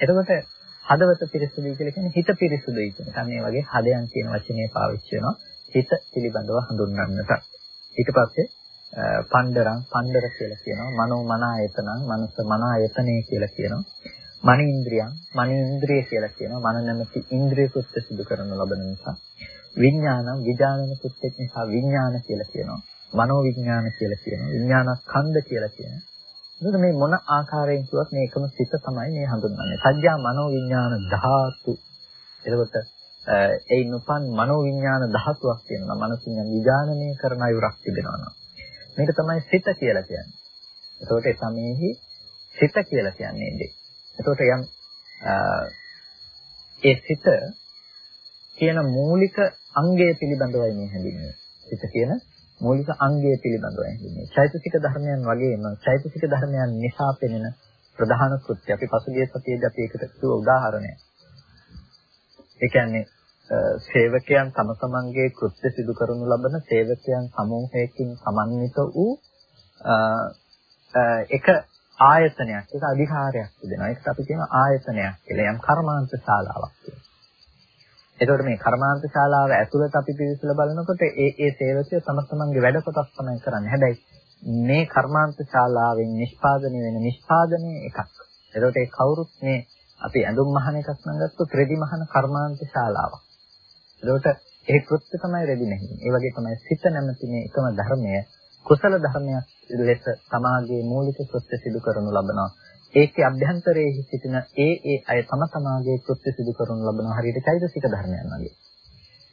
එතකොට හදවත පිරිසුදුයි කියලා කියන්නේ හිත පිරිසුදුයි කියන එක. මේ වගේ හදයන් කියන වචනේ පාවිච්චි වෙනවා. හිත පිළිබඳව හඳුන්වන්නට. ඊට පස්සේ පණ්ඩරං පණ්ඩර කියලා කියනවා. මනෝ මනායතනං මනස මනායතනේ කියලා කියනවා. මනීන්ද්‍රියං මනීන්ද්‍රිය කියලා කියනවා. මන නැමැති ඉන්ද්‍රිය කෘත්‍ය සිදු කරන ලබන නිසා. විඥානං විඥානන කෘත්‍යෙත් නිසා විඥාන කියලා කියනවා. මනෝ විඥාන කියලා කියනවා. විඥානස්කන්ධ කියලා කියනවා. එතකොට මේ මොන ආකාරයෙන් කිව්වත් මේ එකම සිත තමයි මේ හඳුන්වන්නේ. සත්‍යා මනෝ විඥාන ධාතු. එතකොට ඒ උපන් මනෝ විඥාන ධාතුවක් තියෙනවා. මනසින් විඥානනය කරන අයුරක් තිබෙනවා. මේක තමයි සිත කියලා කියන්නේ. එතකොට ඒ සමයේහි සිත කියලා කියන්නේ ඉන්නේ. එතකොට යම් ඒ සිත කියන මූලික අංගය පිළිබඳවයි මේ හැඳින්වෙන්නේ. සිත කියන මූලික අංගය පිළිබඳවයි හැඳින්වෙන්නේ. චෛතසික ධර්මයන් වගේම චෛතසික ධර්මයන් නිසා පෙනෙන ප්‍රධාන කෘත්‍ය අපි පසුගිය සතියේදී අපි ඒකට කිව්ව උදාහරණය. ඒ කියන්නේ සේවකයන් තම තමන්ගේ කෘත්‍ය සිදු කරනු ලබන සේවකයන් සමූහයකින් සමන්විත වූ එක ආයතනයක් ඒක අධිකාරයක් තිබෙනවා ඒකට අපි කියන ආයතනයක් කියලා යම් කර්මාන්ත ශාලාවක් කියනවා. එතකොට මේ කර්මාන්ත ශාලාව ඇතුළත අපි පිළිසල බලනකොට ඒ ඒ සේවකයෝ තම තමන්ගේ වැඩ කොටස් තමයි කරන්නේ. හැබැයි මේ කර්මාන්ත ශාලාවෙන් නිෂ්පාදනය වෙන නිෂ්පාදනය එකක්. එතකොට ඒ කවුරුත් මේ අපි ඇඳුම් මහන එකක් නම් ගත්තොත් රෙදි මහන කර්මාන්ත ශාලාවක්. එතකොට ඒ කෘත්‍ය තමයි රෙදි නැහින්නේ. ඒ වගේ තමයි සිත නැමැති මේ එකම ධර්මය කුසල ධර්මයක් ලෙස සමාගයේ මූලික කෘත්‍ය සිදු කරනු ලබනවා. ඒකේ අභ්‍යන්තරයේ සිටින ඒ ඒ අය තම තමාගේ කෘත්‍ය සිදු කරනු ලබනවා හරියට චෛතසික ධර්මයන් වගේ.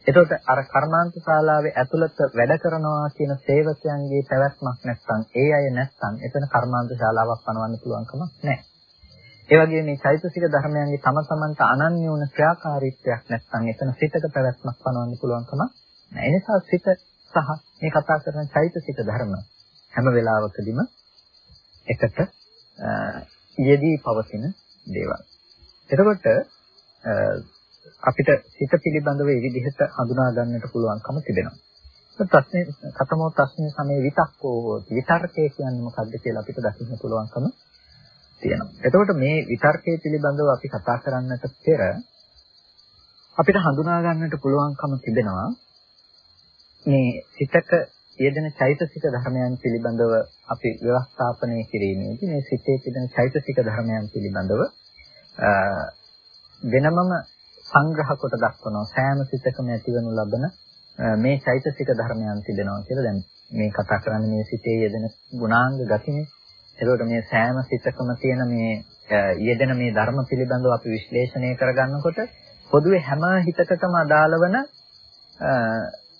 එතකොට අර කර්මාන්ත ශාලාවේ ඇතුළත වැඩ කරනවා කියන සේවකයන්ගේ පැවැත්මක් නැත්නම් ඒ අය නැත්නම් එතන කර්මාන්ත ශාලාවක් පනවන්න පුළුවන් කමක් නැහැ. ඒ වගේම මේ චෛතසික ධර්මයන්ගේ තම තමන්ට අනන්‍ය වුණ ක්‍රියාකාරීත්වයක් නැත්නම් එතන සිතක පැවැත්මක් පනවන්න පුළුවන්කම නැහැ. ඒ නිසා සිත සහ මේ කතා කරන චෛතසික ධර්ම හැම වෙලාවකදීම එකට යෙදී පවතින දේවල්. එතකොට අපිට සිත පිළිබඳව මේ විදිහට හඳුනා ගන්නට පුළුවන්කම තිබෙනවා. ප්‍රශ්නේ කතමෝ ප්‍රශ්නේ සමේ විතක්කෝ විතර්කය කියන්නේ මොකක්ද කියලා අපිට දකින්න පුළුවන්කම තියෙනවා. එතකොට මේ විතර්කයේ පිළිබඳව අපි කතා කරන්නට පෙර අපිට හඳුනා ගන්නට පුළුවන්කම තිබෙනවා මේ සිතක යෙදෙන චෛතසික ධර්මයන් පිළිබඳව අපි ව්‍යවස්ථාපනය කිරීමේදී මේ සිතේ තිබෙන චෛතසික ධර්මයන් පිළිබඳව වෙනමම සංග්‍රහ කොට දක්වනවා සෑම සිතකම ඇතිවනු ලබන මේ චෛතසික ධර්මයන් තිබෙනවා කියලා දැන් මේ කතා කරන්නේ මේ සිතේ යෙදෙන ගුණාංග ගතිනේ එතකොට මේ සෑම සිතකම තියෙන මේ යෙදෙන මේ ධර්ම පිළිබඳව අපි විශ්ලේෂණය කරගන්නකොට පොදුවේ හැම හිතකටම අදාළ වන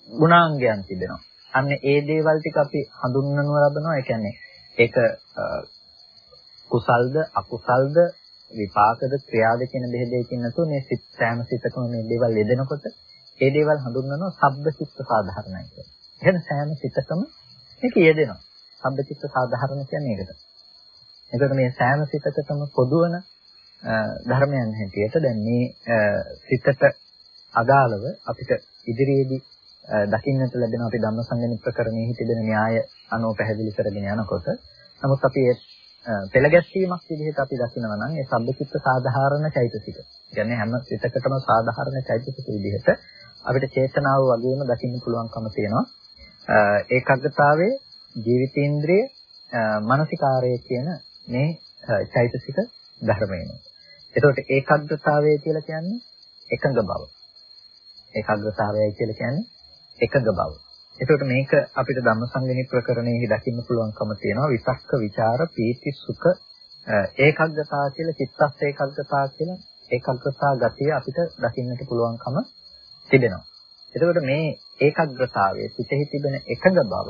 ගුණාංගයන් තිබෙනවා. අන්න ඒ දේවල් ටික අපි හඳුන්වනු ලබනවා. ඒ කියන්නේ ඒක කුසල්ද අකුසල්ද විපාකද ක්‍රියාද කියන දෙහෙදයකින් නැතුව මේ සිත් සෑම සිතකම මේ දේවල් යෙදෙනකොට ඒ දේවල් හඳුන්වනවා සබ්බ සිත් සාධාරණයි කියලා. එහෙනම් සෑම සිතකම මේක යෙදෙනවා. සබ්බ සිත් සාධාරණ කියන්නේ ඒකට. එතකොට මේ සෑම සිතකටම පොදුවන ධර්මයන් හැටියට දැන් මේ සිතට අදාළව අපිට ඉදිරියේදී දකින්නට ලැබෙන අපි ධම්මසංගණි ප්‍රකරණයේ තිබෙන න්‍යාය අනුව පැහැදිලි කරගෙන යනකොට නමුත් අපි ඒ පෙළ ගැස්වීමක් විදිහට අපි දකිනවා නම් ඒ සම්බුද්ධ සාධාරණ චෛතසික. කියන්නේ හැම සිතකටම සාධාරණ චෛතසික විදිහට අපිට චේතනාව වගේම දකින්න පුළුවන්කම තියෙනවා. ඒකග්ගතාවයේ ජීවිතේන්ද්‍රයේ මානසිකාරය කියන මේ චෛතසික ධර්මයන. එතකොට ඒකාග්‍රතාවය කියලා කියන්නේ එකඟ බව. ඒකාග්‍රතාවයයි කියලා කියන්නේ එකඟ බව. එතකොට මේක අපිට ධම්මසංගණි ප්‍රකරණයේ දකින්න පුළුවන්කම තියෙනවා විතක්ක ਵਿਚාර පීති සුඛ ඒකාග්‍රතාව කියලා චිත්තස් ඒකාග්‍රතාව කියලා ඒකාග්‍රතාව ගතිය අපිට දකින්නට පුළුවන්කම තිබෙනවා. එතකොට මේ ඒකාග්‍රතාවයේ සිටෙහි තිබෙන එකඟ බව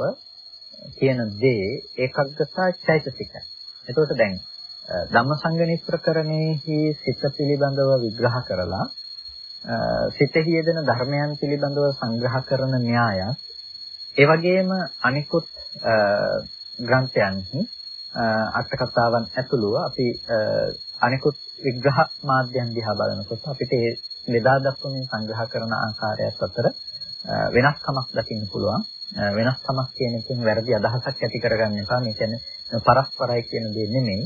කියන දේ ඒකාග්‍රතා චෛතසිකයි. එතකොට දැන් ධම්මසංගණි ප්‍රකරණයේහි සිත පිළිබඳව විග්‍රහ කරලා සිතෙහි යෙදෙන ධර්මයන් පිළිබඳව සංග්‍රහ කරන න්‍යායත් ඒ වගේම අනිකුත් ග්‍රන්ථයන්හි අට කතාවන් ඇතුළුව අපි අනිකුත් විග්‍රහ මාධ්‍යයන් දිහා බලනකොට අපිට ඒ බෙදා දක්වමින් සංග්‍රහ කරන ආකාරයත් අතර වෙනස්කමක් දකින්න පුළුවන්. වෙනස්කමක් කියන එකෙන් වැරදි අදහසක් ඇති කරගන්න එපා. මේ කියන්නේ පරස්පරයි කියන දේ නෙමෙයි.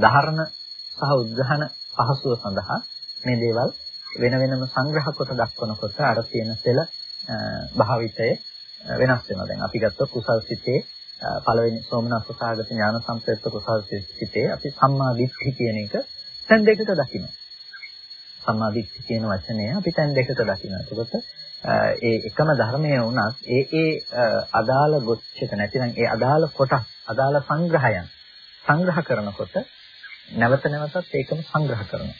ධාරණ සහ උද්ඝාන පහසුව සඳහා මේ දේවල් වෙන වෙනම සංග්‍රහ කොට දක්වනකොට අර තියෙන සෙල භාවිතය වෙනස් වෙනවා. දැන් අපි ගත්තොත් කුසල් සිතේ පළවෙනි සෝමනස්සසාගත ඥාන සම්ප්‍රයුක්ත කුසල් සිතේ අපි සම්මා දිට්ඨි කියන එක තැන් දෙකට දකිනවා. සම්මා දිට්ඨි කියන වචනය අපි තැන් දෙකට දකිනවා. එතකොට ඒ එකම ධර්මය වුණත් ඒ ඒ අදාළ ගොච්චක නැතිනම් ඒ අදාළ කොටස් අදාළ සංග්‍රහයන් සංග්‍රහ කරනකොට නැවත නැවතත් ඒකම සංග්‍රහ කරනවා.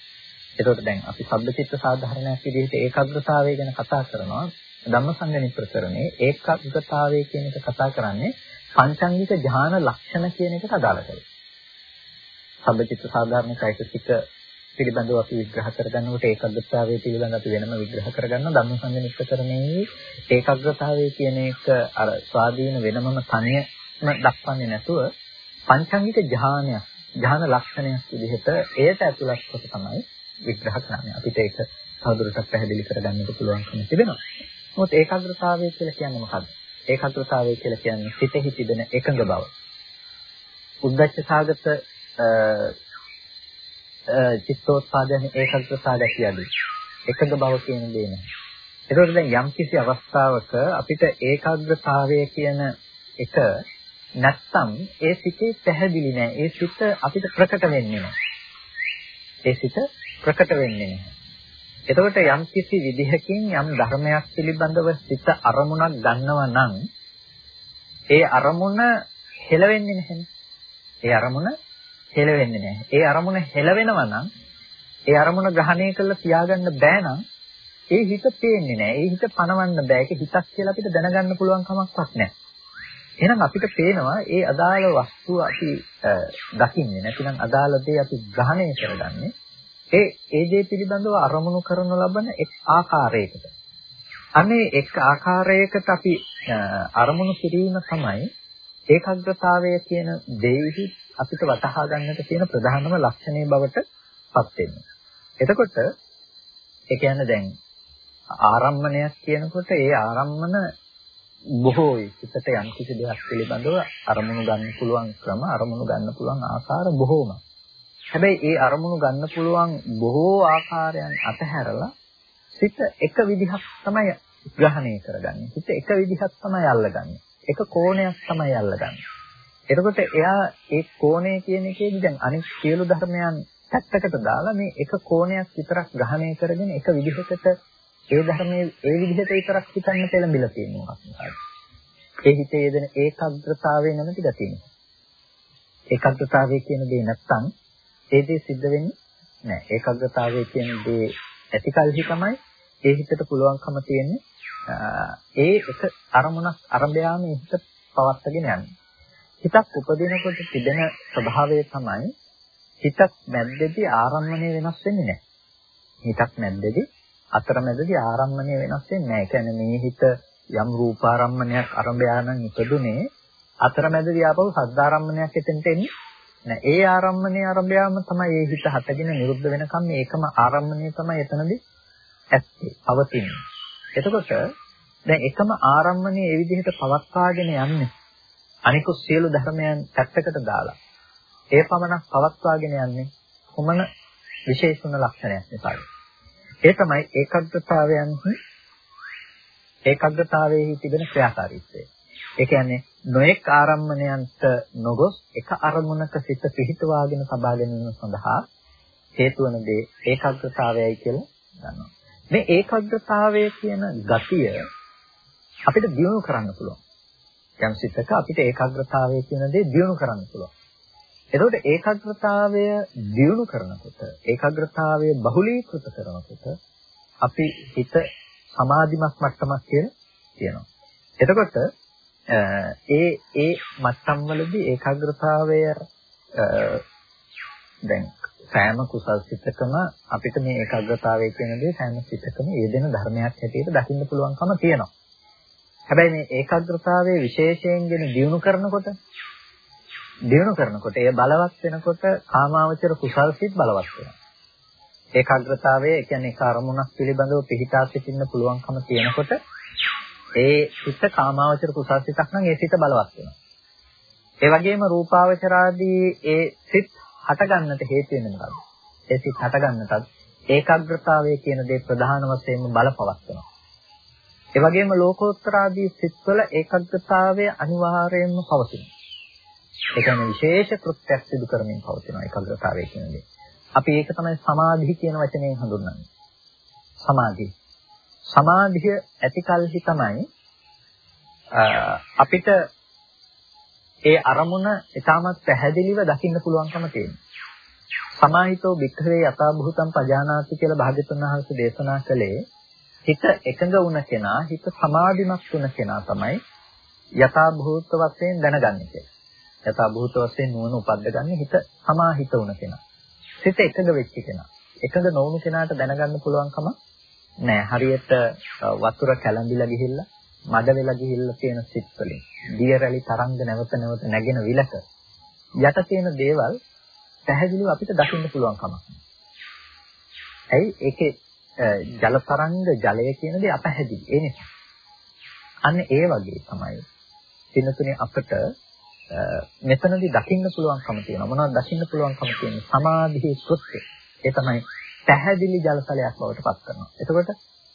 එතකොට දැන් අපි සබ්බචිත්ත සාධාරණයක් විදිහට ඒකාග්‍රතාවය ගැන කතා කරනවා. ධම්මසංගණි ප්‍රකරණේ ඒකාග්‍රතාවය කියන එක කතා කරන්නේ පංචාංගික ඥාන ලක්ෂණ කියන එකට අදාළ කරලා. සබ්බචිත්ත සාධාරණ চৈতසික පිළිබඳව අපි විග්‍රහ කරගන්නකොට ඒකාග්‍රතාවය පිළිබඳව අපි වෙනම විග්‍රහ කරගන්නවා ධම්මසංගණි ප්‍රකරණේ ඒකාග්‍රතාවය කියන එක අර ස්වාධීන වෙනමම තනියම දක්වන්නේ නැතුව පංචාංගික ඥානයක් ඥාන ලක්ෂණයක් විදිහට එයට ඇතුළත් කොට තමයි විග්‍රහ කරන්නේ. අපිට ඒක තවදුරටත් පැහැදිලි කරගන්නට පුළුවන්කම තිබෙනවා. මොකද ඒකාග්‍රතාවය කියලා කියන්නේ මොකක්ද? ඒකාග්‍රතාවය කියලා කියන්නේ සිතෙහි තිබෙන එකඟ බව. උද්දච්ච සාගත චිත්තෝත්පාදන ඒකාග්‍රතාවය කියන්නේ එකඟ බව කියන දේ නේ. ඒකෝට දැන් යම්කිසි අවස්ථාවක අපිට ඒකාග්‍රතාවය කියන එක නැත්තම් ඒ සිතේ පැහැදිලි නෑ. ඒ සිත අපිට ප්‍රකට වෙන්නේ නෑ. ඒ සිත ප්‍රකට වෙන්නේ නැහැ. එතකොට යම් කිසි විදිහකින් යම් ධර්මයක් පිළිබඳව සිත අරමුණක් ගන්නවා නම් ඒ අරමුණ හෙලවෙන්නේ නැහැනේ. ඒ අරමුණ හෙලවෙන්නේ නැහැ. ඒ අරමුණ හෙලවෙනවා නම් ඒ අරමුණ ග්‍රහණය කරලා තියාගන්න බෑ නම් ඒ හිත පේන්නේ නැහැ. ඒ හිත පණවන්න බෑ. ඒක හිතක් කියලා අපිට දැනගන්න පුළුවන් කමක්වත් නැහැ. එහෙනම් අපිට පේනවා ඒ අදාළ වස්තුව අපි දකින්නේ නැතිනම් අදාළ දේ අපි ග්‍රහණය කරගන්නේ ඒ ඒ දේ පිළිබඳව අරමුණු කරනු ලබන එක් ආකාරයකට. අනේ එක් ආකාරයකට අපි අරමුණු කිරීම තමයි ඒකාග්‍රතාවය කියන දෙවිහි අපිට වටහා ගන්නට තියෙන ප්‍රධානම ලක්ෂණය බවට පත් වෙන්නේ. එතකොට ඒ කියන්නේ දැන් ආරම්මණයක් කියනකොට ඒ ආරම්මන බොහෝයි සිතට යම් කිසි දෙයක් පිළිබඳව අරමුණු ගන්න පුළුවන් ක්‍රම අරමුණු ගන්න පුළුවන් ආකාර බොහෝම. හැබැයි ඒ අරමුණු ගන්න පුළුවන් බොහෝ ආකාරයන් අතහැරලා සිත එක විදිහක් තමයි ග්‍රහණය කරගන්නේ. සිත එක විදිහක් තමයි අල්ලගන්නේ. එක කෝණයක් තමයි අල්ලගන්නේ. එතකොට එයා ඒ කෝණය කියන එකේදී දැන් අනිත් සියලු ධර්මයන් පැත්තකට දාලා මේ එක කෝණයක් විතරක් ග්‍රහණය කරගෙන එක විදිහකට ඒ ධර්මයේ ඒ විදිහට විතරක් හිතන්න පෙළඹිලා තියෙනවා. ඒ හිතේ යෙදෙන ඒකාග්‍රතාවය නැමැති ගතිය. ඒකාග්‍රතාවය කියන දේ නැත්තම් ඒ දේ සිද්ධ වෙන්නේ නැහැ. ඒකාග්‍රතාවය කියන දේ ඇතිකල්හි තමයි ඒ හිතට පුළුවන්කම තියෙන්නේ ඒ එක අරමුණක් අරඹයාම හිත පවත්වාගෙන යන්නේ. හිතක් උපදිනකොට තිබෙන ස්වභාවය තමයි හිතක් මැද්දේදී ආරම්මණය වෙනස් වෙන්නේ නැහැ. හිතක් මැද්දේදී අතරමැදදී ආරම්මණය වෙනස් වෙන්නේ නැහැ. ඒ කියන්නේ මේ හිත යම් රූපාරම්මණයක් අරඹයා නම් ඉපදුනේ අතරමැදදී ආපහු සද්දාරම්මණයක් එතෙන්ට එන්නේ නෑ ඒ ආරම්මණය ආරම්භයම තමයි ඒ හිත හටගෙන නිරුද්ධ වෙනකම් මේකම ආරම්මණය තමයි එතනදී ඇත්තේ පවතින්නේ. එතකොට දැන් එකම ආරම්මණය ඒ විදිහට පවත්වාගෙන යන්නේ අනිකුත් සියලු ධර්මයන් පැත්තකට දාලා ඒ පමණක් පවත්වාගෙන යන්නේ කොමන විශේෂණ ලක්ෂණයක් නිසාද? ඒ තමයි ඒකාග්‍රතාවයන්හි ඒකාග්‍රතාවයේ තිබෙන ක්‍රියාකාරීත්වය. ඒ කියන්නේ නොඑක් ආරම්මණයන්ට නොගොස් එක අරමුණක සිත පිහිටවාගෙන සබා ගැනීම සඳහා හේතු වන දේ ඒකාග්‍රතාවයයි කියලා ගන්නවා. මේ ඒකාග්‍රතාවය කියන ගතිය අපිට දියුණු කරන්න පුළුවන්. යම් සිතක අපිට ඒකාග්‍රතාවය කියන දේ දියුණු කරන්න පුළුවන්. එතකොට ඒකාග්‍රතාවය දියුණු කරනකොට ඒකාග්‍රතාවය බහුලීකృత කරනකොට අපි හිත සමාධිමත් මට්ටමක් කියලා කියනවා. එතකොට ඒ ඒ මට්ටම් වලදී ඒකාග්‍රතාවය දැන් සෑම කුසල් සිතකම අපිට මේ ඒකාග්‍රතාවය කියන දේ සෑම සිතකම යෙදෙන ධර්මයක් හැටියට දකින්න පුළුවන්කම තියෙනවා. හැබැයි මේ ඒකාග්‍රතාවයේ විශේෂයෙන්ගෙන දියුණු කරනකොට දියුණු කරනකොට ඒ බලවත් වෙනකොට කාමාවචර කුසල් සිත් බලවත් වෙනවා. ඒකාග්‍රතාවය කියන්නේ කර්මුණක් පිළිබඳව පිහිටා සිටින්න පුළුවන්කම තියෙනකොට ඒ සිත කාමාවචර කුසල් සිතක් නම් ඒ සිත බලවත් වෙනවා. ඒ වගේම රූපාවචරාදී ඒ සිත් හටගන්නට හේතු වෙන මොකද්ද? ඒ සිත් හටගන්නටත් ඒකාග්‍රතාවය කියන දේ ප්‍රධාන වශයෙන්ම බලපවත්වනවා. ඒ වගේම ලෝකෝත්තරාදී සිත්වල ඒකාග්‍රතාවය අනිවාර්යයෙන්ම පවතිනවා. ඒ කියන්නේ විශේෂ කෘත්‍යයක් සිදු කරමින් පවතින ඒකාග්‍රතාවය කියන දේ. අපි ඒක තමයි සමාධි කියන වචනයෙන් හඳුන්වන්නේ. සමාධි. සමාධිය ඇති කලෙහි තමයි අපිට ඒ අරමුණ ඊටමත් පැහැදිලිව දකින්න පුළුවන්කම තියෙනවා. සමාහිතෝ වික්ඛවේ යථා භූතම් පජානාති කියලා භාග්‍යතුන් වහන්සේ දේශනා කළේ හිත එකඟ වුණ කෙනා හිත සමාධිමත් වුණ කෙනා තමයි යථා භූත වශයෙන් දැනගන්නේ කියලා. යථා භූත වශයෙන් නුවණ උපද්දගන්නේ හිත සමාහිත වුණ කෙනා. සිත එකඟ වෙච්ච කෙනා. එකඟ නොවුණු කෙනාට දැනගන්න පුළුවන්කම නෑ. හරියට වතුර කැළඹිලා ගිහිල්ලා මඩ වෙලා ගිහිල්ලා තියෙන සිත් වලින් දිය රැලි තරංග නැවත නැවත නැගෙන විලක යට තියෙන දේවල් පැහැදිලිව අපිට දකින්න පුළුවන් කමක් ඇයි ඒකේ ජල තරංග ජලය කියන දේ අපැහැදිලි ඒ නිසා අන්න ඒ වගේ තමයි සිනතුනේ අපිට මෙතනදී දකින්න පුළුවන්කම තියෙනවා. මොනවද දකින්න පුළුවන්කම තියෙන්නේ? සමාධියේ කෘත්‍ය. ඒ තමයි පැහැදිලි ජලසලයක් බවට පත් කරනවා. එතකොට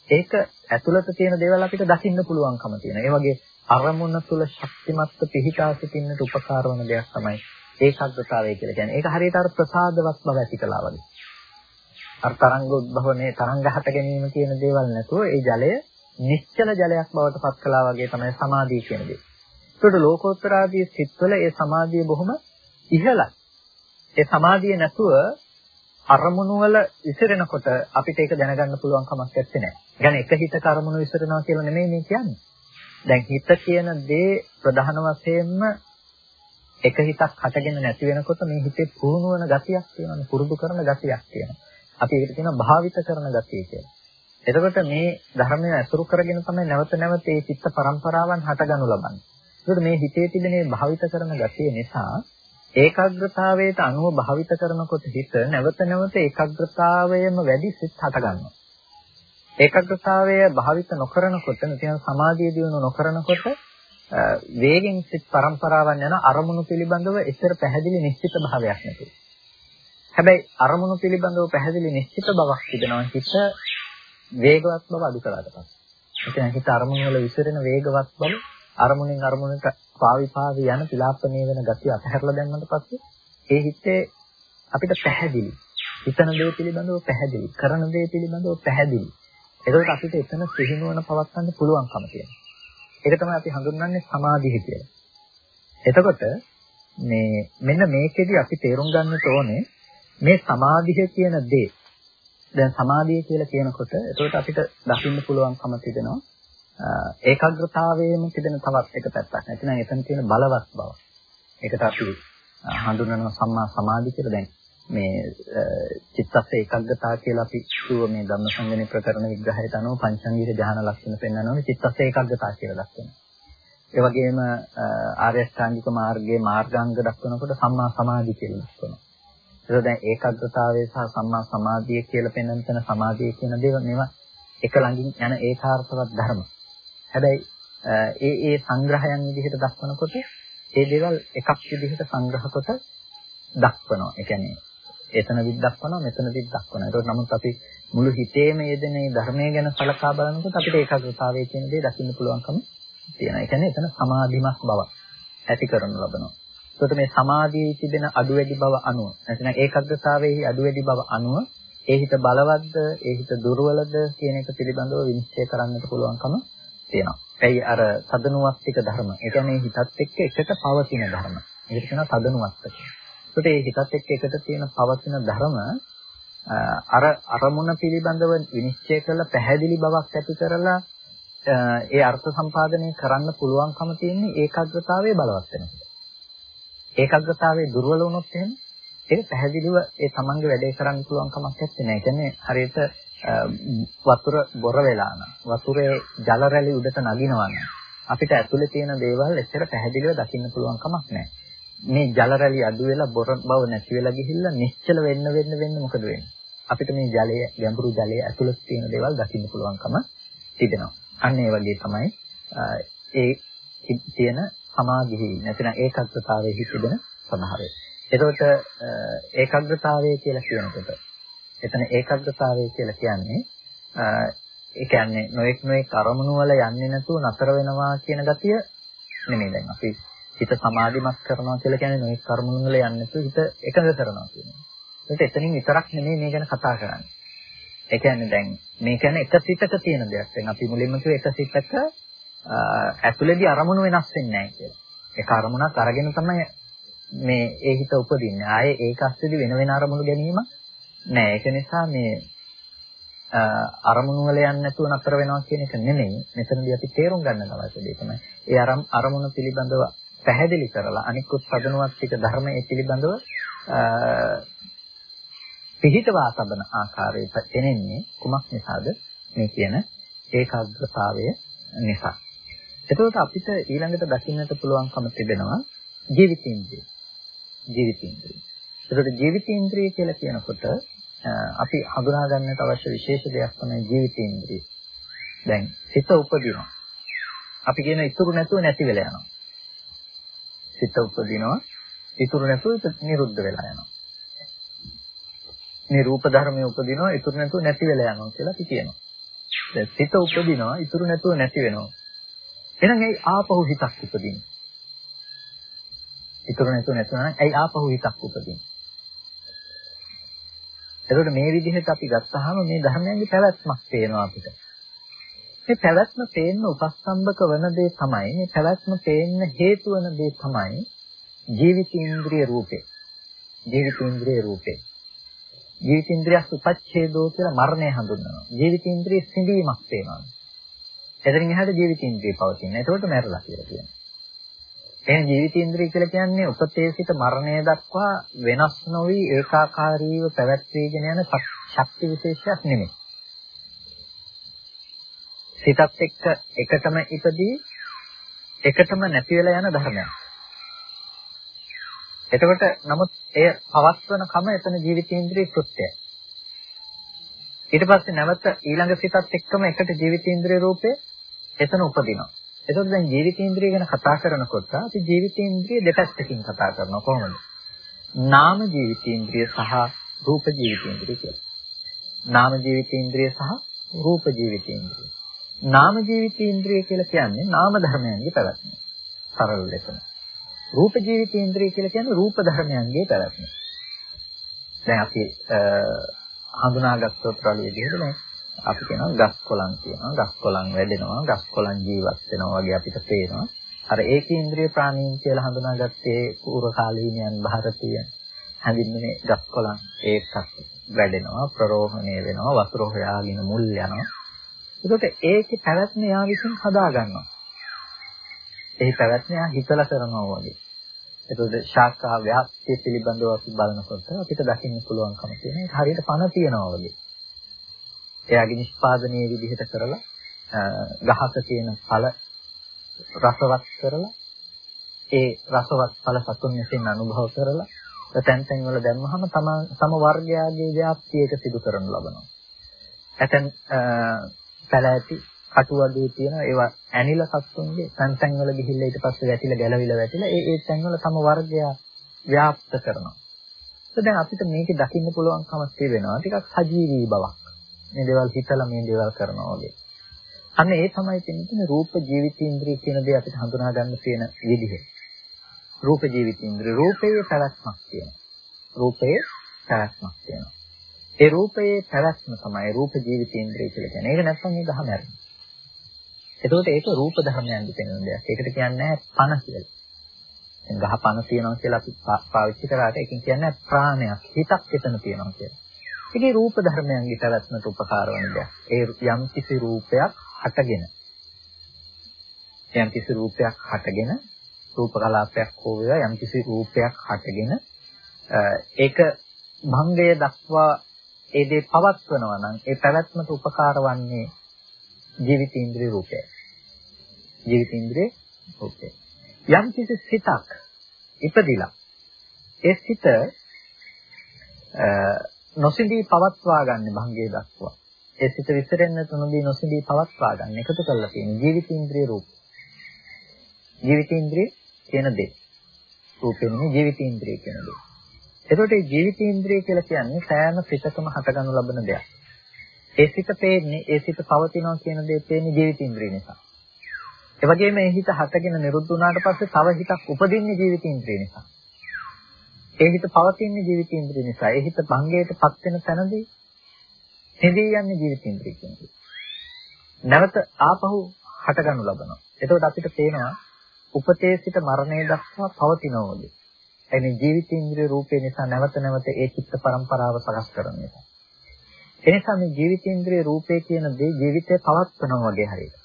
ඒක ඇතුළත තියෙන දේවල් අපිට දකින්න පුළුවන්කම තියෙනවා. ඒ වගේ අරමුණ තුල ශක්තිමත්ව පිහිටා සිටින්නට උපකාර වන දෙයක් තමයි ඒකාග්‍රතාවය කියලා කියන්නේ. ඒක හරියට අර ප්‍රසාදවත් බව ඇති කළා වගේ. අර තරංග උද්භවනේ තරංග හට ගැනීම කියන දේවල් නැතුව ඒ ජලය නිශ්චල ජලයක් බවට පත් කළා වගේ තමයි සමාධිය කියන දේ. ඒකට ලෝකෝත්තර ආදී සිත්වල ඒ සමාධිය බොහොම ඉහළයි. ඒ සමාධිය නැතුව අරමුණු වල විසිරෙනකොට අපිට ඒක දැනගන්න පුළුවන් කමක් නැත්තේ නෑ. يعني එක හිතක අරමුණු විසිරෙනවා කියලා නෙමෙයි මේ කියන්නේ. දැන් හිත කියන දේ ප්‍රධාන වශයෙන්ම එක හිතක් හටගෙන නැති වෙනකොට මේ හිතේ පුහුණු වෙන ගතියක් තියෙනවානේ පුරුදු කරන ගතියක් තියෙනවා. අපි ඒකට කියනවා භාවිත කරන ගතිය කියලා. එතකොට මේ ධර්මය අසුරු කරගෙන තමයි නැවත නැවත මේ චිත්ත පරම්පරාවන් හටගනු ලබන්නේ. ඒකට මේ හිතේ තිබෙන මේ භාවිත කරන ගතිය නිසා ඒකාග්‍රතාවයට අනුව භාවිත කරනකොට හිත නැවත නැවත ඒකාග්‍රතාවයම වැඩි සිත් හට ගන්නවා. ඒකාග්‍රතාවය භාවිත නොකරනකොට නිකන් සමාධිය දියුණු නොකරනකොට වේගෙන් සිත් පරම්පරාවන් යන අරමුණු පිළිබඳව එච්චර පැහැදිලි නිශ්චිත භාවයක් නැති. හැබැයි අරමුණු පිළිබඳව පැහැදිලි නිශ්චිත බවක් තිබෙනවා. හිත වේගවත් බව අඩු කරාට පස්සේ. ඒ හිත අරමුණු වල විසිරෙන වේගවත් බව අරමුණෙන් අරමුණට පාවි පාවි යන පිලාපණය වෙන ගතිය අතහැරලා දැම්මට පස්සේ ඒ හිතේ අපිට පැහැදිලි. හිතන දේ පිළිබඳව පැහැදිලි. කරන දේ පිළිබඳව පැහැදිලි. එතකොට අපිට එතන සිහිනුවන පවත්වන්න පුළුවන්කම තියෙනවා. ඒක තමයි අපි හඳුන්වන්නේ සමාධිය කියලා එතකොට මේ මෙන්න මේකෙදි අපි තේරුම් ගන්නට ඕනේ මේ සමාධිය කියන දේ දැන් සමාධිය කියලා කියනකොට එතකොට අපිට දකින්න පුළුවන්කම තිබෙනවා ඒකාග්‍රතාවයේම තිබෙන තවත් එක පැත්තක්. නැතිනම් එතන තියෙන බලවත් බව. ඒකට අපි හඳුන්වනවා සම්මා සමාධි කියලා. දැන් මේ චිත්තස්ස ඒකාග්‍රතාව කියලා අපි කියුව මේ ධම්මසංගණේ ප්‍රකරණ විග්‍රහයට අනුව පංචංගීර ධ්‍යාන ලක්ෂණ පෙන්වනවා චිත්තස්ස ඒකාග්‍රතාව කියලා දක්වනවා. ඒ වගේම ආර්ය අෂ්ටාංගික මාර්ගයේ මාර්ගාංග දක්වනකොට සම්මා සමාධි කියලා දක්වනවා. ඒක දැන් ඒකාග්‍රතාවය සහ සම්මා සමාධිය කියලා පෙන්වන තැන සමාධිය කියන දේවල් මේවා එක ළඟින් යන ඒකාර්ථවත් ධර්ම. හැබැයි ඒ ඒ සංග්‍රහයන් විදිහට දක්වනකොට ඒ දේවල් එකක් විදිහට සංග්‍රහ කොට දක්වනවා. ඒ කියන්නේ එතනදිත් දක්වනවා මෙතනදිත් දක්වනවා. ඒකට නමුත් අපි මුළු හිතේම යෙදෙන මේ ධර්මයේ ගැන සලකා බලනකොට අපිට ඒකාග්‍රතාවය කියන දේ දකින්න පුළුවන්කම තියෙනවා. ඒ කියන්නේ එතන සමාධිමත් බව ඇති කරනු ලබනවා. ඒකට මේ සමාධියේ තිබෙන අඩු වැඩි බව අනුව නැත්නම් ඒකාග්‍රතාවයේ අඩු වැඩි බව අනුව ඒ හිත බලවත්ද ඒ හිත දුර්වලද කියන එක පිළිබඳව විනිශ්චය කරන්නට පුළුවන්කම තියෙනවා. ඇයි අර සදනුවස්තික ධර්ම. ඒ කියන්නේ හිතත් එක්ක එකට පවතින ධර්ම. ඒකට කියනවා සදනුවස්තික. ඒකට ඒ හිතත් එක්ක එකට තියෙන පවතින ධර්ම අර අරමුණ පිළිබඳව විනිශ්චය කළ පැහැදිලි බවක් ඇති කරලා ඒ අර්ථ සම්පාදනය කරන්න පුළුවන්කම තියෙන්නේ ඒකාග්‍රතාවයේ බලවත් වෙනකොට. ඒකාග්‍රතාවයේ දුර්වල වුණොත් එහෙම ඒක පැහැදිලිව ඒ තමන්ගේ වැඩේ කරන්න පුළුවන් කමක් නැත්තේ නෑ. කියන්නේ හරියට වතුර බොර වෙලා නම් වතුරේ ජල රැලි උඩට නගිනවා නම් අපිට ඇතුලේ තියෙන දේවල් එච්චර පැහැදිලිව දකින්න පුළුවන් කමක් නැහැ. මේ ජල රැලි අඩු වෙලා බොර බව නැති වෙලා ගිහිල්ලා නිශ්චල වෙන්න වෙන්න වෙන්න මොකද වෙන්නේ? අපිට මේ ජලය ගැඹුරු ජලය ඇතුළත තියෙන දේවල් දකින්න පුළුවන්කම තිබෙනවා. අන්න ඒ වගේ තමයි ඒ තියෙන සමාධිහි නැතිනම් ඒකාග්‍රතාවයේ තිබෙන ස්වභාවය. එතකොට ඒකාග්‍රතාවය කියලා කියනකොට එතන ඒකාග්‍රතාවය කියලා කියන්නේ ඒ කියන්නේ නොඑක් නොඑක් අරමුණු වල යන්නේ නැතුව නතර වෙනවා කියන ගතිය නෙමෙයි දැන් අපි හිත සමාධිමත් කරනවා කියලා කියන්නේ නොඑක් අරමුණු වල යන්නේ නැතුව හිත එකඟ කරනවා කියන්නේ. ඒකට එතනින් විතරක් නෙමෙයි මේ ගැන කතා කරන්නේ. ඒ කියන්නේ දැන් මේ කියන්නේ එක සිතක තියෙන දෙයක්. දැන් අපි මුලින්ම කිව්වේ එක සිතක ඇතුළේදී අරමුණු වෙනස් වෙන්නේ නැහැ කියලා. ඒක අරමුණක් අරගෙන තමයි මේ ඒ හිත උපදින්නේ. ආයේ ඒක අස්සේදී වෙන වෙන අරමුණු ගැනීම නෑ. ඒක නිසා මේ අරමුණු වල යන්නේ නැතුව නතර වෙනවා කියන එක නෙමෙයි. මෙතනදී අපි තේරුම් ගන්න අවශ්‍ය දේ තමයි. ඒ අරමුණු පිළිබඳව පැහැදිලි කරලා අනිකුත් සදනුවත් ටික ධර්මයේ පිළිබඳව පිහිටවා තබන ආකාරයට එනෙන්නේ කුමක් නිසාද මේ කියන ඒකාග්‍රතාවය නිසා. එතකොට අපිට ඊළඟට දකින්නට පුළුවන්කම තිබෙනවා ජීවිතේන්ද්‍රය. ජීවිතේන්ද්‍රය. එතකොට ජීවිතේන්ද්‍රය කියලා කියනකොට අපි හඳුනා ගන්නට අවශ්‍ය විශේෂ දෙයක් තමයි ජීවිතේන්ද්‍රය. දැන් සිත උපදිනවා. අපි කියන ඉතුරු නැතුව නැති වෙලා යනවා. සිත උපදිනවා ඉතුරු නැතුව නිරුද්ධ වෙලා යනවා. මේ රූප ධර්මයේ උපදිනවා ඉතුරු නැතුව නැති වෙලා යනවා කියලා අපි කියනවා. දැන් සිත උපදිනවා ඉතුරු නැතුව නැති වෙනවා. එහෙනම් ඒ ආපහු හිතක් උපදිනවා. ඉතුරු නැතුව නැතුණා නම් ඇයි ආපහු හිතක් උපදින්නේ? එතකොට මේ විදිහට අපි ගත්තාම මේ ධර්මයන්ගේ පැවැත්මක් පේනවා අපිට. මේ පැවැත්ම පේන්න උපස්තම්භක වන දේ තමයි මේ පැවැත්ම පේන්න හේතු වන දේ තමයි ජීවිතේන්ද්‍රිය රූපේ. ජීවිතේන්ද්‍රිය රූපේ. ජීවිතේන්ද්‍රිය උපච්ඡේදෝ කියලා මරණය හඳුන්වනවා. ජීවිතේන්ද්‍රිය සිඳීමක් පේනවා. එතනින් එහාට ජීවිතේන්ද්‍රිය පවතින. ඒකට මැරලා කියලා කියනවා. එහෙනම් ජීවිතේන්ද්‍රය කියලා කියන්නේ උපතේ සිට මරණය දක්වා වෙනස් නොවි ඒකාකාරීව පැවැත්වීගෙන යන ශක්ති විශේෂයක් නෙමෙයි. සිතත් එක්ක එකටම ඉපදී එකටම නැති වෙලා යන ධර්මයක්. එතකොට නමුත් එය පවත්වන කම එතන ජීවිතේන්ද්‍රයේ කෘත්‍යය. ඊට පස්සේ නැවත ඊළඟ සිතත් එක්කම එකට ජීවිතේන්ද්‍රයේ රූපය එතන උපදිනවා. එතකොට දැන් ජීවිතේන්ද්‍රිය ගැන කතා කරනකොට අපි ජීවිතේන්ද්‍රිය දෙපැත්තකින් කතා කරනවා කොහොමද? නාම ජීවිතේන්ද්‍රිය සහ රූප ජීවිතේන්ද්‍රිය කියලා. නාම ජීවිතේන්ද්‍රිය සහ රූප ජීවිතේන්ද්‍රිය. නාම ජීවිතේන්ද්‍රිය කියලා කියන්නේ නාම ධර්මයන්ගේ පැවැත්ම. සරල ලෙසම. රූප ජීවිතේන්ද්‍රිය කියලා කියන්නේ රූප ධර්මයන්ගේ පැවැත්ම. දැන් අපි හඳුනාගත්තොත් රළු විදිහට දැන් අපි කියනවා ගස් කොළන් කියනවා. ගස් කොළන් වැඩෙනවා. ගස් කොළන් ජීවත් වෙනවා වගේ අපිට පේනවා. අර ඒකේන්ද්‍රීය ප්‍රාණීන් කියලා හඳුනාගත්තේ පූර්ව කාලීනයන් ಭಾರತೀය හැඳින්වීමේ ගස් කොළන් ඒකක් වැඩෙනවා, ප්‍රරෝහණය වෙනවා, වතුර හොයාගෙන මුල් යනවා. ඒකට ඒකේ පැවැත්ම යා විසින් හදා ගන්නවා. ඒ පැවැත්ම යා හිතලා කරනවා වගේ. ඒකද ශාඛා ව්‍යාප්තිය පිළිබඳව අපි බලනකොට අපිට දකින්න පුළුවන්කම තියෙන එක හරියට පණ තියනවා වගේ. එයාගේ නිෂ්පාදනයේ විදිහට කරලා ගහක තියෙන ඵල රසවත් කරලා ඒ රසවත් ඵල සතුන් විසින් අනුභව කරලා තැන් තැන් වල දැම්මහම තම තම වර්ගයාගේ ව්‍යාප්තියක සිදු කරනු ලබනවා. ඇතැම් පැලෑටි කටු වගේ තියෙන ඒවා ඇනිලා සතුන්ගේ තැන් තැන් වල ගිහිල්ලා ඊට පස්සේ වැටිලා ගැලවිලා වැටිලා ඒ ඒ තැන් වල තම වර්ගයා ව්‍යාප්ත කරනවා. දැන් අපිට මේක දකින්න පුළුවන්කමක් තියෙනවා ටිකක් සජීවී බවක්. මේ දේවල් හිතලා මේ දේවල් කරනවා වගේ. අන්න ඒ තමයි තියෙන්නේ රූප ජීවිතේන්ද්‍රිය කියන දේ අපිට හඳුනා ගන්න තියෙන විදිහ. රූප ජීවිතේන්ද්‍රිය රූපයේ පැවැත්මක් තියෙනවා. රූපයේ පැවැත්මක් තියෙනවා. ඒ රූපයේ පැවැත්ම තමයි රූප ජීවිතේන්ද්‍රිය කියලා කියන්නේ. ඒක නැත්නම් මේ ගහ මැරෙනවා. එතකොට ඒක රූප ධර්මයන්ගේ පෙනෙන දෙයක්. ඒකට කියන්නේ පණ කියලා. ගහ පණ තියනවා කියලා අපි පාවිච්චි කරාට ඒකෙන් කියන්නේ ප්‍රාණයක් හිතක් එතන තියෙනවා කියලා. ඒකේ රූප ධර්මයන්ගේ පැවැත්මට උපකාර වන දෙයක්. ඒ යම් කිසි රූපයක් හටගෙන යම් කිසි රූපයක් හටගෙන රූප කලාපයක් හෝ වේවා යම් කිසි රූපයක් හටගෙන ඒක භංගය දක්වා ඒ දේ පවත්වනවා නම් ඒ පැවැත්මට උපකාර වන්නේ ජීවිතේන්ද්‍රිය රූපය. ජීවිතේන්ද්‍රිය රූපය. යම් කිසි සිතක් ඉපදිලා ඒ සිත නොසිඳී පවත්වා ගන්න භංගයේ දක්වා. ඒ සිත විසිරෙන්න තුනදී නොසිඳී පවත්වා ගන්න එකතු කරලා තියෙන ජීවිතේන්ද්‍රිය රූප. ජීවිතේන්ද්‍රිය කියන දේ. රූපෙන්නේ ජීවිතේන්ද්‍රිය කියන දේ. එතකොට මේ ජීවිතේන්ද්‍රිය කියලා කියන්නේ සෑම සිතකම හටගනු ලබන දෙයක්. ඒ සිත පේන්නේ ඒ සිත පවතිනවා කියන දේ පේන්නේ ජීවිතේන්ද්‍රිය නිසා. ඒ වගේම ඒ හිත හටගෙන නිරුද්ධ වුණාට පස්සේ තව හිතක් උපදින්නේ ජීවිතේන්ද්‍රිය නිසා. ඒ හිත පවතින්නේ ජීවිතේන්ද්‍රිය නිසා. ඒ හිත භංගයටපත් වෙන තැනදී නිදී යන්නේ ජීවිතේන්ද්‍රිය කියන්නේ. නැවත ආපහු හටගනු ලබනවා. එතකොට අපිට පේනවා උපතේ සිට මරණය දක්වා පවතිනවා වගේ. එනි ජීවිතේන්ද්‍රිය රූපේ නිසා නැවත නැවත ඒ චිත්ත පරම්පරාව සකස් කරන නිසා. එනිසා මේ ජීවිතේන්ද්‍රිය රූපේ කියන දේ ජීවිතේ පවත්වනවා වගේ හරියට.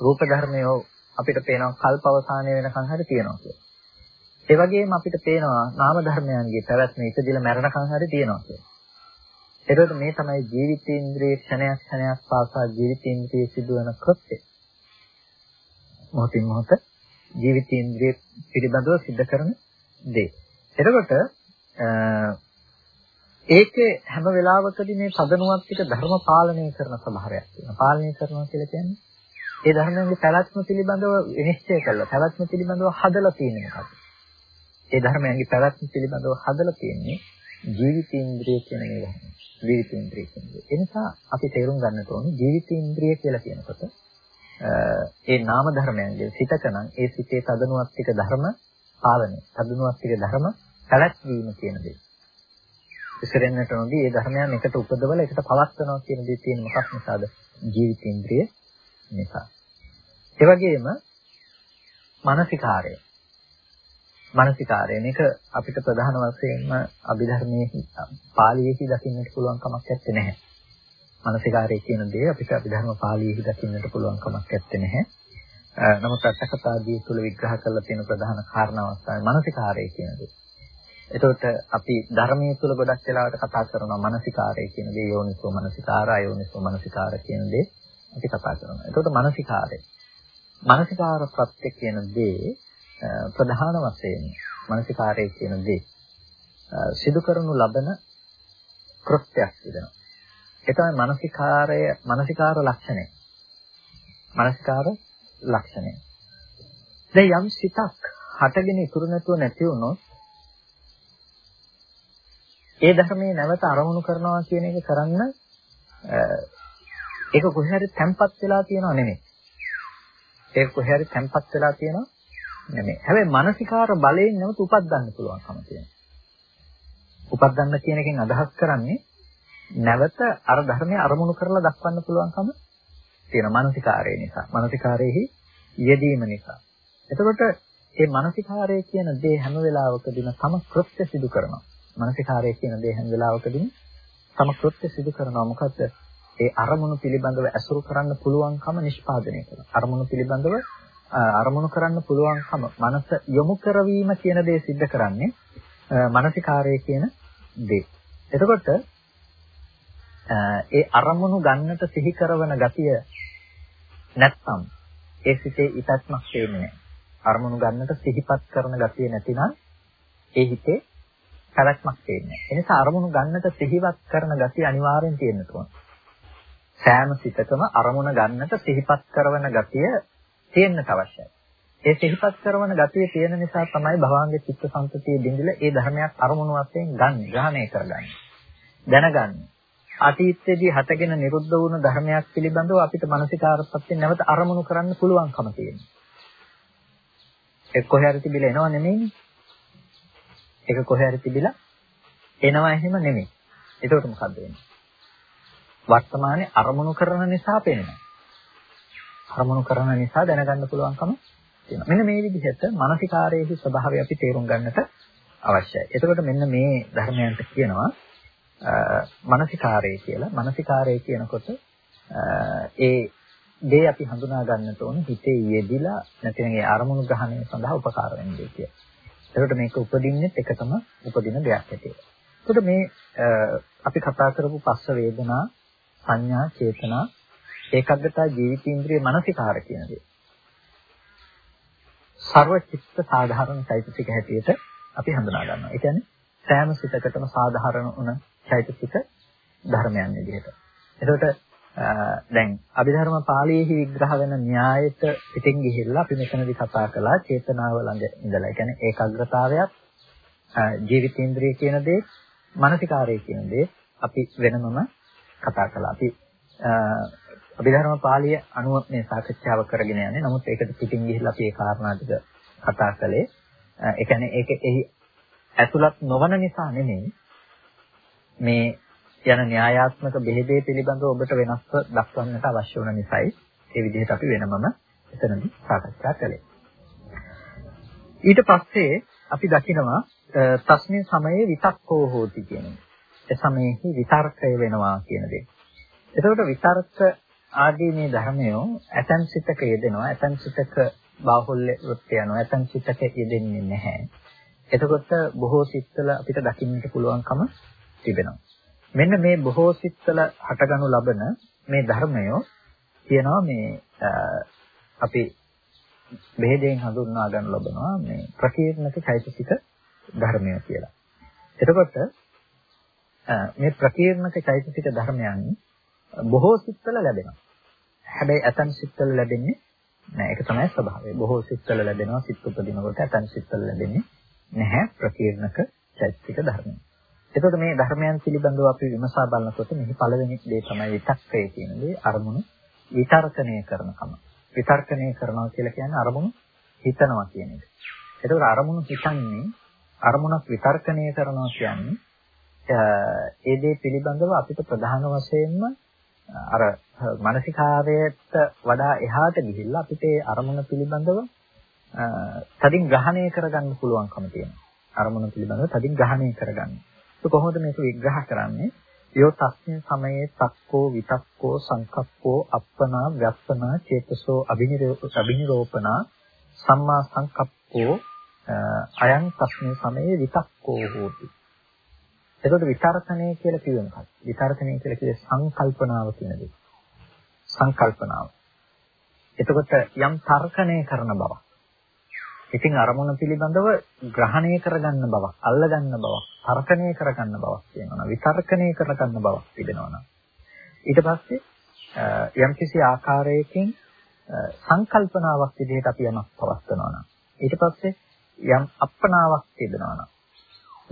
රූප ධර්මය අපිට පේනවා කල්ප අවසානය වෙනකන් හරි තියෙනවා කියලා. ඒ වගේම අපිට පේනවා නාම ධර්මයන්ගේ පැවැත්ම ඉපදිලා මැරෙනකන් හරි තියෙනවා කියලා. එතකොට මේ තමයි ජීවිතේන්ද්‍රිය ක්ෂණයක් ක්ෂණයක් පාසා ජීවිතේන්ද්‍රිය සිදුවන කෘත්‍යය. මොහොතින් මොහොත ජීවිතේන්ද්‍රිය පිළිබඳව සිද්ධ කරන දේ. එතකොට ඒකේ හැම වෙලාවකදී මේ පදනුවත් ටික ධර්ම පාලනය කරන ස්වභාවයක් තියෙනවා. පාලනය කරනවා කියලා කියන්නේ ඒ ධර්මයන්ගේ පැවැත්ම පිළිබඳව විනිශ්චය කළා. පැවැත්ම පිළිබඳව හදලා තියෙන එකක්. ඒ ධර්මයන්ගේ පැවැත්ම පිළිබඳව හදලා තියෙන්නේ ජීවිතේන්ද්‍රිය කියන මේ ධර්ම. ජීවිතේන්ද්‍රිය කියන්නේ. ඒ නිසා අපි තේරුම් ගන්නට ඕනේ ජීවිතේන්ද්‍රිය කියලා කියනකොට ඒ නාම ධර්මයන්ගේ සිතකනම් ඒ සිතේ තදනුවත් ටික ධර්ම පාලනය. තදනුවත් ටික ධර්ම පැවැත්වීම කියන දේ. ඉස්සරෙන්නට නොදී ඒ ධර්මයන් එකට උපදවල එකට පවත්වනවා කියන දේ තියෙන මොකක් නිසාද? ජීවිතේන්ද්‍රිය නිසා. ඒ වගේම මානසිකාරය. මානසිකාරය මේක අපිට ප්‍රධාන වශයෙන්ම අභිධර්මයේ පාළියේහි දකින්නට පුළුවන් කමක් නැත්තේ නැහැ. මානසිකාරය කියන දේ අපිට අභිධර්ම පාළියේහි දකින්නට පුළුවන් කමක් නැත්තේ නැහැ. නමුත් අටකතාදී තුල විග්‍රහ කරලා තියෙන ප්‍රධාන කාරණාවක් තමයි මානසිකාරය කියන දේ. එතකොට අපි ධර්මයේ තුල ගොඩක් වෙලාවට කතා කරනවා මානසිකාරය කියන දේ යෝනිසෝ මානසිකාර අයෝනිසෝ මානසිකාර කියන දේ අපි කතා කරනවා. එතකොට මානසිකාරය. මානසිකාර ප්‍රත්‍ය කියන දේ ප්‍රධාන වශයෙන් මානසිකාරය කියන දේ සිදු කරනු ලබන කෘත්‍යයක් වෙනවා. ඒ තමයි මානසිකාරය මානසිකාර ලක්ෂණය. මානසිකාර ලක්ෂණය. දැන් යම් සිතක් හටගෙන ඉතුරු නැතුව නැති වුණොත් ඒ ධර්මයේ නැවත අරමුණු කරනවා කියන එක කරන්න ඒක කොහේ හරි තැම්පත් වෙලා තියෙනව නෙමෙයි. ඒක කොහේ හරි තැම්පත් වෙලා තියෙනව නෙමෙයි. හැබැයි මානසිකාර බලයෙන් නැවත උපද්දන්න පුළුවන්කම තියෙනවා. උපද්දන්න කියන එකෙන් අදහස් කරන්නේ නැවත අර ධර්මයේ අරමුණු කරලා දක්වන්න පුළුවන්කම තියෙන මානසිකාරය නිසා. මානසිකාරයේහි යෙදීම නිසා. එතකොට මේ මානසිකාරය කියන දේ හැම වෙලාවකදීම තම කෘත්‍ය සිදු කරනවා. මානසිකාරය කියන දේ හැම වෙලාවකදීම තම කෘත්‍ය සිදු කරනවා. මොකද ඒ අරමුණු පිළිබඳව ඇසුරු කරන්න පුළුවන්කම නිෂ්පාදනය කරනවා. අරමුණු පිළිබඳව අරමුණු කරන්න පුළුවන්කම මනස යොමු කරවීම කියන දේ सिद्ध කරන්නේ මානසිකාරය කියන දේ. එතකොට ඒ අරමුණු ගන්නට සිහි කරන ගතිය නැත්නම් ඒ සිතේ ඉතත්මක් තේන්නේ නැහැ. අරමුණු ගන්නට සිහිපත් කරන ගතිය නැතිනම් ඒ හිතේ පැවැත්මක් තේන්නේ නැහැ. ඒ නිසා අරමුණු ගන්නට සිහිවත් කරන ගතිය අනිවාර්යෙන් තියෙන්න ඕන. සෑම සිතකම අරමුණ ගන්නට සිහිපත් කරන ගතිය තියෙන්නට අවශ්‍යයි. ඒ සිහිපත් කරන ගතිය තියෙන නිසා තමයි භවංග චිත්ත සංතතිය බිඳිලා ඒ ධර්මයක් අරමුණු වශයෙන් ගන්න, ග්‍රහණය කරගන්නේ. දැනගන්නේ. අතීතයේදී හටගෙන නිරුද්ධ වුණු ධර්මයක් පිළිබඳව අපිට මානසිකාරපත්යෙන් නැවත අරමුණු කරන්න පුළුවන්කම තියෙනවා. ඒක කොහේ හරි තිබිලා එනව නෙමෙයිනේ. ඒක කොහේ හරි තිබිලා එනවා එහෙම නෙමෙයි. එතකොට මොකද්ද වෙන්නේ? වර්තමානයේ අරමුණු කරන නිසා පේනවා. අරමුණු කරන නිසා දැනගන්න පුළුවන්කම තියෙනවා. මෙන්න මේ විදිහට මානසිකාරයේ ස්වභාවය අපි තේරුම් ගන්නට අවශ්‍යයි. එතකොට මෙන්න මේ ධර්මයන්ට කියනවා මානසිකාරය කියලා. මානසිකාරය කියනකොට ඒ දේ අපි හඳුනා ගන්නට ඕන හිතේ යෙදිලා නැතිනම් ඒ අරමුණු ග්‍රහණය සඳහා උපකාර වෙන්නේ කියලා. එතකොට මේක උපදින්නේ එකතම උපදින දෙයක් ඇටියෙ. එතකොට මේ අපි කතා කරපු පස්ස වේදනා සංඥා චේතනා ඒකග්ගතා ජීවිතේන්ද්‍රිය මානසිකාර කියන දේ. ਸਰව චිත්ත සාධාරණ චෛතසික හැටියට අපි හඳුනා ගන්නවා. ඒ කියන්නේ සෑම සිතකටම සාධාරණ වන චෛතසික ධර්මයන් විදිහට. එතකොට දැන් අභිධර්ම පාළියේහි විග්‍රහ වෙන න්‍යායට පිටින් ගිහිල්ලා අපි මෙතනදී කතා කළා චේතනාව ළඟ ඉඳලා. ඒ කියන්නේ ඒකාග්‍රතාවයත් ජීවිතේන්ද්‍රිය කියන දේ, මානසිකාරය කියන දේ අපි වෙනමම කතා කළා. අපි අභිධර්ම පාළිය අනුව මේ සාකච්ඡාව කරගෙන යන්නේ. නමුත් ඒකට පිටින් ගිහිල්ලා අපි ඒ කාරණා ටික කතා කළේ. ඒ කියන්නේ ඒක එහි ඇතුළත් නොවන නිසා නෙමෙයි මේ යන න්‍යායාත්මක බෙහෙදේ පිළිබඳව ඔබට වෙනස්ව දක්වන්නට අවශ්‍ය වන නිසායි ඒ විදිහට අපි වෙනමම එතනදී සාකච්ඡා කළේ. ඊට පස්සේ අපි දකිනවා තස්මේ සමයේ විතක්කෝ හෝති කියන එක. ඒ සමයේහි විතර්කය වෙනවා කියන දේ. එතකොට විතර්ක ආදී මේ ධර්මය ඇතන් සිතක යෙදෙනවා ඇතන් සිතක බාහුල්‍ය වෘත්ති යනවා ඇතන් සිතක යෙදෙන්නේ නැහැ. එතකොට බොහෝ සිත්වල අපිට දකින්නට පුළුවන්කම තිබෙනවා. මෙන්න මේ බොහෝ සිත්වල හටගනු ලබන මේ ධර්මය කියනවා මේ අපි බෙහෙදෙන් හඳුන්වා ගන්න ලබනවා මේ ප්‍රකීර්ණක චෛතසික ධර්මය කියලා. එතකොට මේ ප්‍රකීර්ණක චෛතසික ධර්මයන් බොහෝ සිත්වල ලැබෙනවා. හැබැයි ඇතන් සිත්වල ලැබෙන්නේ නෑ. ඒක තමයි ස්වභාවය. බොහෝ සිත්වල ලැබෙනවා. සිත් උපදිනකොට ඇතන් සිත්වල ලැබෙන්නේ නැහැ ප්‍රකීර්ණක චෛතසික ධර්මය. එතකොට මේ ධර්මයන් පිළිබඳව අපි විමසා බලනකොට මෙහි පළවෙනි දේ තමයි විතක්කය කියන දේ අරමුණු විතර්කණය කරනකම. විතර්කණය කරනවා කියලා කියන්නේ අරමුණු හිතනවා කියන එක. එතකොට අරමුණු හිතන්නේ අරමුණක් විතර්කණය කරනවා කියන්නේ ඒ දේ පිළිබඳව අපිට ප්‍රධාන වශයෙන්ම අර මානසිකාරයට වඩා එහාට ගිහිල්ලා අපිට ඒ අරමුණ පිළිබඳව තදින් ග්‍රහණය කරගන්න පුළුවන්කම තියෙනවා. අරමුණ පිළිබඳව තදින් ග්‍රහණය කරගන්න. ඒක කොහොමද මේක විග්‍රහ කරන්නේ? යෝ තස්මින් සමයේ තක්කෝ විතක්කෝ සංකප්පෝ අප්පනා ව්‍යස්සනා චේතසෝ අභිනිරෝපනා සම්මා සංකප්පෝ අයං තස්මින් සමයේ විතක්කෝ හෝති. එතකොට විතර්කණය කියලා කියවෙන මොකක්ද? විතර්කණය කියලා කියේ සංකල්පනාව කියන දේ. සංකල්පනාව. එතකොට යම් තර්කණය කරන බවක්. ඉතින් අරමුණ පිළිබඳව ග්‍රහණය කරගන්න බවක්, අල්ලගන්න බවක්, තර්කණය කරගන්න බවක් තියෙනවා. විතර්කණය කරගන්න බවක් තිබෙනවා. ඊට පස්සේ යම්කිසි ආකාරයකින් සංකල්පනාවක් විදිහට අපි යමක් පවත්වනවා නම් ඊට පස්සේ යම් අප්පනාවක් තිබෙනවා නම්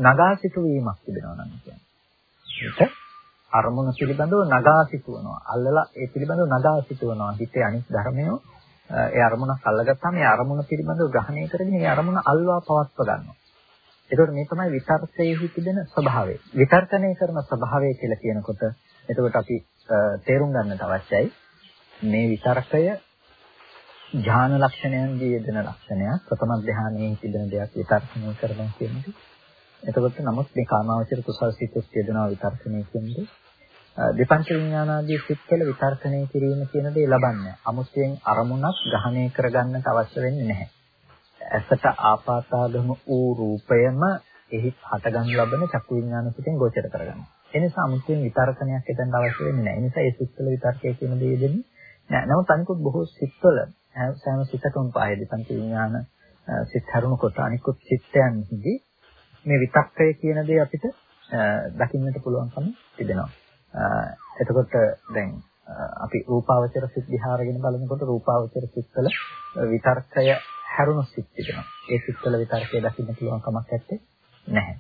නගා සිටුවීමක් තිබෙනවා නම් කියන්නේ. ඒක අරමුණ පිළිබඳව නගා සිටුවනවා. අල්ලලා ඒ පිළිබඳව නගා සිටුවනවා. හිතේ අනිත් ධර්මයෝ ඒ අරමුණක් අල්ලගත්තාම ඒ අරමුණ පිළිබඳව ග්‍රහණය කරගෙන ඒ අරමුණ අල්වා පවත්ව ගන්නවා. එතකොට මේ තමයි විතර්කයේ තිබෙන ස්වභාවය. විතර්කණය කරන ස්වභාවය කියලා කියනකොට එතකොට අපි තේරුම් ගන්නට අවශ්‍යයි මේ විතර්කය ඥාන ලක්ෂණයන්ගේ යෙදෙන ලක්ෂණයක්. ප්‍රථම ධානයේ තිබෙන දෙයක් විතර්කණය කරනවා කියන්නේ. එතකොට නමුත් මේ කාමාවචර කුසල් සිතුත් යෙදෙනවා විතර්කණය කියන්නේ. දෙපංච විඥානාදී සිත්වල විතර්කණය කිරීම කියන දේ ලබන්නේ. අමුත්‍යෙන් අරමුණක් ග්‍රහණය කරගන්නට අවශ්‍ය වෙන්නේ නැහැ. ඇසට ආපාතාගම වූ රූපයම එහි හටගන්න ලබන චක්කු විඥාන සිතෙන් ගෝචර කරගන්නවා. ඒ නිසා අමුත්‍යෙන් විතර්කණයක් හිතන්න අවශ්‍ය වෙන්නේ නැහැ. ඒ නිසා ඒ සිත්වල විතර්කය කියන දේ දෙන්නේ නැහැ. නමුත් අනිකුත් බොහෝ සිත්වල සෑම සිතකම පායේ දෙපංච විඥාන සිත් හරුණකොට අනිකුත් සිත්යන්හිදී මේ විතක්කය කියන දේ අපිට දකින්නට පුළුවන්කම තිබෙනවා. එතකොට දැන් අපි රූපාවචර සිත් විහාරගෙන බලනකොට රූපාවචර සිත්වල විතර්කය හැරුණු සිත් තිබෙනවා. ඒ සිත්වල විතර්කය දකින්න පුළුවන් කමක් නැත්තේ නැහැ.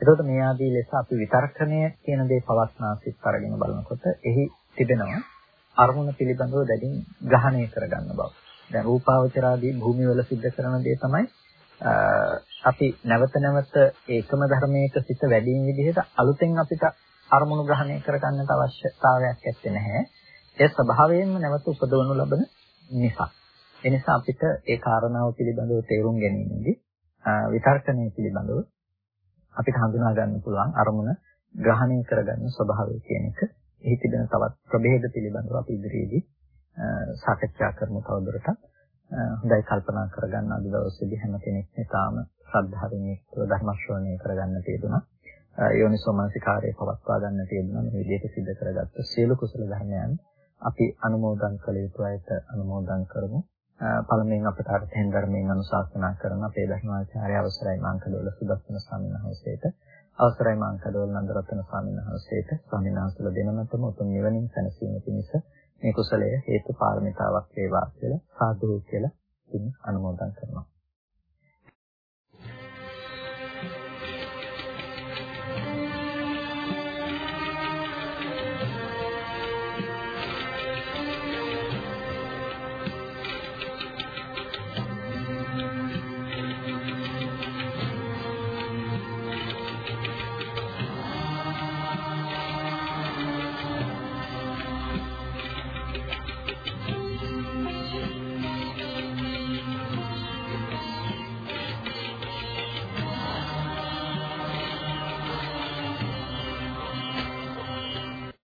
එතකොට මේ ආදී ලෙස අපි විතර්කණය කියන දේ පවස්නා සිත් අරගෙන බලනකොට එහි තිබෙනවා අරමුණ පිළිබඳව දැඩින් ග්‍රහණය කරගන්න බව. දැන් රූපාවචරාදී භූමිවල සිද්ධ කරන දේ තමයි අපි නැවත නැවත ඒකම ධර්මයක සිත වැඩිම විදිහට අලුතෙන් අපිට අරමුණු ග්‍රහණය කරගන්නට අවශ්‍යතාවයක් ඇත්තේ නැහැ. ඒ ස්වභාවයෙන්ම නැවත උපදවනු ලබන නිසා. ඒ නිසා අපිට ඒ කාරණාව පිළිබඳව තේරුම් ගැනීමේදී විතර්කණය පිළිබඳව අපිට හඳුනා ගන්න පුළුවන් අරමුණ ග්‍රහණය කරගන්න ස්වභාවය කියන එක. එහි තිබෙන තවත් ප්‍රභේද පිළිබඳව අපි ඉදිරියේදී සාකච්ඡා කරමු තවදුරටත්. හොඳයි කල්පනා කරගන්න අද දවසේදී හැම කෙනෙක්ම තාම ශ්‍රද්ධාවෙන් යුක්තව ධර්ම ශ්‍රවණය කරගන්න තියදුනා. යෝනිසෝ මනසිකාරය පවත්වා ගන්න තියදුනා. මේ විදිහට සිද්ධ කරගත්ත සියලු කුසල ධර්මයන් අපි අනුමෝදන් කළ යුතු අයට අනුමෝදන් කරමු. පළමුවෙන් අපට අර්ථයෙන් ධර්මයෙන් අනුශාසනා කරන අපේ ධර්මාචාර්ය අවසරයි මාංකඩවල සුදස්සන ස්වාමීන් වහන්සේට අවසරයි මාංකඩවල නන්දරත්න ස්වාමීන් වහන්සේට ස්වාමීන් වහන්සේලා දෙනමතම උතුම් නිවනින් සැනසීම පිණිස මේ කුසලය හේතු පාරමිතාවක් වේවා කියලා සාදු කියලා අනුමෝදන් කරනවා